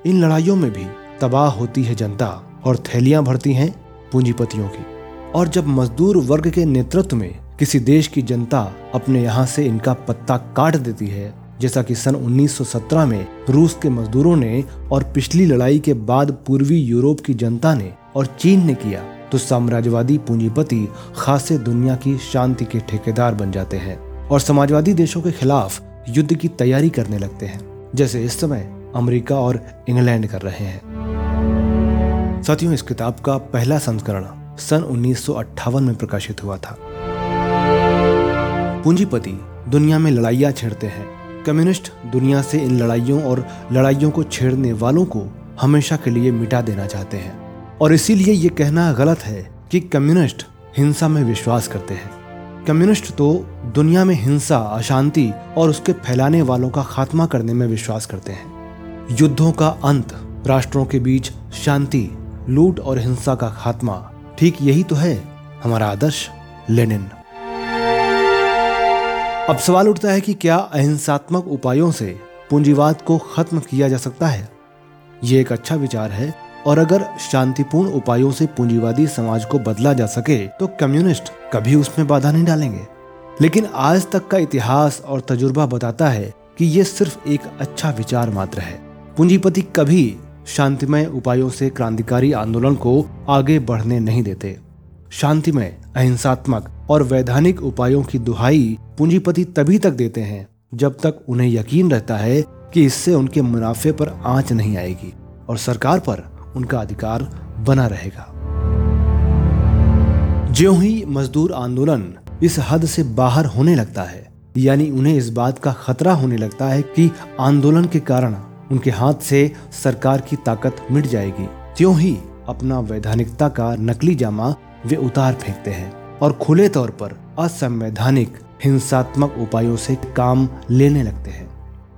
इन लड़ाइयों में भी तबाह होती है जनता और थैलियाँ भरती हैं पूंजीपतियों की। और जब मजदूर वर्ग के नेतृत्व में किसी देश की जनता अपने यहाँ से इनका पत्ता काट देती है, जैसा कि सन 1917 में रूस के मजदूरों ने और पिछली लड़ाई के बाद पूर्वी यूरोप की जनता ने और चीन ने किया तो साम्राज्यवादी पूंजीपति खासे दुनिया की शांति के ठेकेदार बन जाते हैं। और समाजवादी देशों के खिलाफ युद्ध की तैयारी करने लगते हैं, जैसे इस समय अमेरिका और इंग्लैंड कर रहे हैं। साथियों, इस किताब का पहला संस्करण सन उन्नीस सौ अट्ठावन में प्रकाशित हुआ था। पूंजीपति दुनिया में लड़ाइयाँ छेड़ते हैं। कम्युनिस्ट दुनिया से इन लड़ाइयों और लड़ाइयों को छेड़ने वालों को हमेशा के लिए मिटा देना चाहते हैं। और इसीलिए ये कहना गलत है कि कम्युनिस्ट हिंसा में विश्वास करते हैं। कम्युनिस्ट तो दुनिया में हिंसा, अशांति और उसके फैलाने वालों का खात्मा करने में विश्वास करते हैं। युद्धों का अंत, राष्ट्रों के बीच शांति, लूट और हिंसा का खात्मा, ठीक यही तो है, हमारा आदर्श लेनिन। अब सवाल उठता है कि क्या अहिंसात्मक उपायों से पूंजीवाद को खत्म किया जा सकता है? ये एक अच्छा विचार है और अगर शांतिपूर्ण उपायों से पूंजीवादी समाज को बदला जा सके तो कम्युनिस्ट कभी उसमें बाधा नहीं डालेंगे। लेकिन आज तक का इतिहास और तजुर्बा बताता है कि ये सिर्फ़ एक अच्छा विचार मात्र है। पूंजीपति कभी शांतिमय उपायों से क्रांतिकारी आंदोलन को आगे बढ़ने नहीं देते। शांतिमय, अहिंसात्मक और वैधानिक उपायों की दुहाई पूंजीपति तभी तक देते हैं, जब तक उन्हें यकीन रहता है कि इससे उनके मुनाफे पर आँच नहीं आएगी और सरकार पर उनका अधिकार बना रहेगा। ज्यों ही मजदूर आंदोलन इस हद से बाहर होने लगता है, यानी उन्हें इस बात का खतरा होने लगता है कि आंदोलन के कारण उनके हाथ से सरकार की ताकत मिट जाएगी। त्यों ही अपना वैधानिकता का नकली जामा वे उतार फेंकते हैं और खुले तौर पर असंवैधानिक, हिंसात्मक उपायों से काम लेने लगते हैं।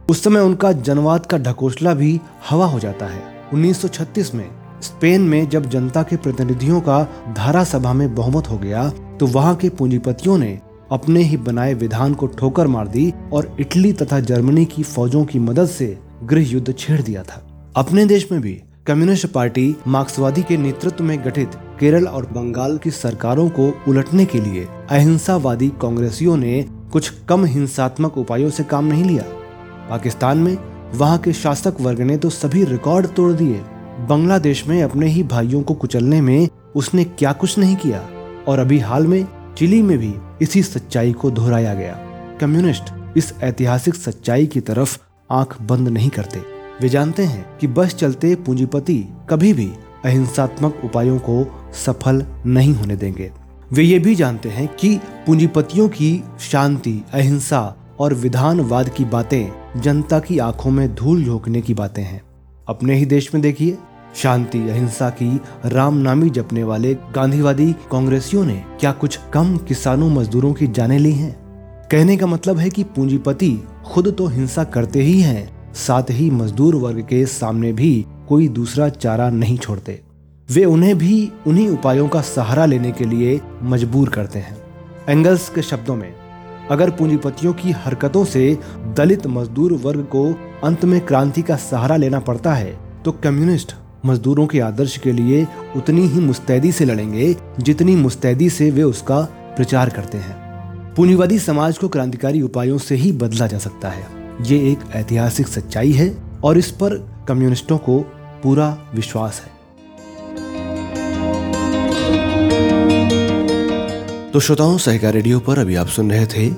उस समय उनका जनवाद का ढकोसला भी हवा हो जाता है। 1936 में स्पेन में जब जनता के प्रतिनिधियों का धारा सभा में बहुमत हो गया तो वहाँ के पूंजीपतियों ने अपने ही बनाए विधान को ठोकर मार दी और इटली तथा जर्मनी की फौजों की मदद से गृह युद्ध छेड़ दिया था। अपने देश में भी कम्युनिस्ट पार्टी मार्क्सवादी के नेतृत्व में गठित केरल और बंगाल की सरकारों को उलटने के लिए अहिंसावादी कांग्रेसियों ने कुछ कम हिंसात्मक उपायों से काम नहीं लिया। पाकिस्तान में वहाँ के शासक वर्ग ने तो सभी रिकॉर्ड तोड़ दिए। बांग्लादेश में अपने ही भाइयों को कुचलने में उसने क्या कुछ नहीं किया। और अभी हाल में चिली में भी इसी सच्चाई को दोहराया गया। कम्युनिस्ट इस ऐतिहासिक सच्चाई की तरफ़ आँख बंद नहीं करते। वे जानते हैं कि बस चलते पूंजीपति कभी भी अहिंसात्मक उपायों को सफल नहीं होने देंगे। वे ये भी जानते हैं कि पूंजीपतियों की शांति, अहिंसा और विधानवाद की बातें जनता की आँखों में धूल झोंकने की बातें हैं। अपने ही देश में देखिए शांति अहिंसा की राम नामी जपने वाले गांधीवादी कांग्रेसियों ने क्या कुछ कम किसानों मजदूरों की जाने ली हैं? कहने का मतलब है कि पूंजीपति खुद तो हिंसा करते ही हैं, साथ ही मजदूर वर्ग के सामने भी कोई दूसरा चारा नहीं छोड़ते। वे उन्हें भी उन्हीं उपायों का सहारा लेने के लिए मजबूर करते हैं। एंगल्स के शब्दों में अगर पूंजीपतियों की हरकतों से दलित मजदूर वर्ग को अंत में क्रांति का सहारा लेना पड़ता है तो कम्युनिस्ट मजदूरों के आदर्श के लिए उतनी ही मुस्तैदी से लड़ेंगे जितनी मुस्तैदी से वे उसका प्रचार करते हैं। पूंजीवादी समाज को क्रांतिकारी उपायों से ही बदला जा सकता है। ये एक ऐतिहासिक सच्चाई है और इस पर कम्युनिस्टों को पूरा विश्वास है। तो श्रोताओं, सहकार रेडियो पर अभी आप सुन रहे थे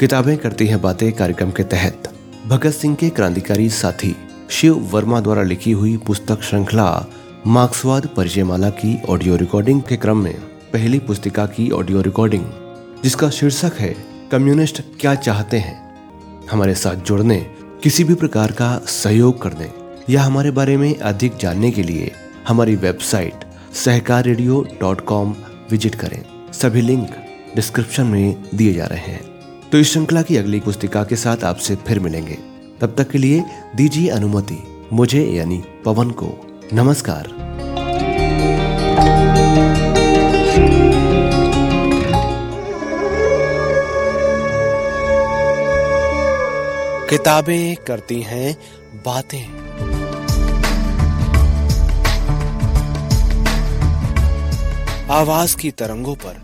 किताबें करती हैं बातें कार्यक्रम के तहत। भगत सिंह के क्रांतिकारी साथी शिव वर्मा द्वारा लिखी हुई पुस्तक श्रृंखला मार्क्सवाद परिचयमाला की ऑडियो रिकॉर्डिंग के क्रम में पहली पुस्तिका की ऑडियो रिकॉर्डिंग, जिसका शीर्षक है, कम्युनिस्ट क्या चाहते हैं? हमारे साथ जुड़ने, किसी भी प्रकार का सहयोग करने, या हमारे बारे में अधिक जानने के लिए हमारी वेबसाइट, सहकार विज़िट करें। सभी लिंक डिस्क्रिप्शन में दिए जा रहे हैं। तो इस श्रृंखला की अगली पुस्तिका के साथ आपसे फिर मिलेंगे। तब तक के लिए दीजिए अनुमति, मुझे यानी पवन को। नमस्कार। किताबें करती हैं, बातें। आवाज़ की तरंगों पर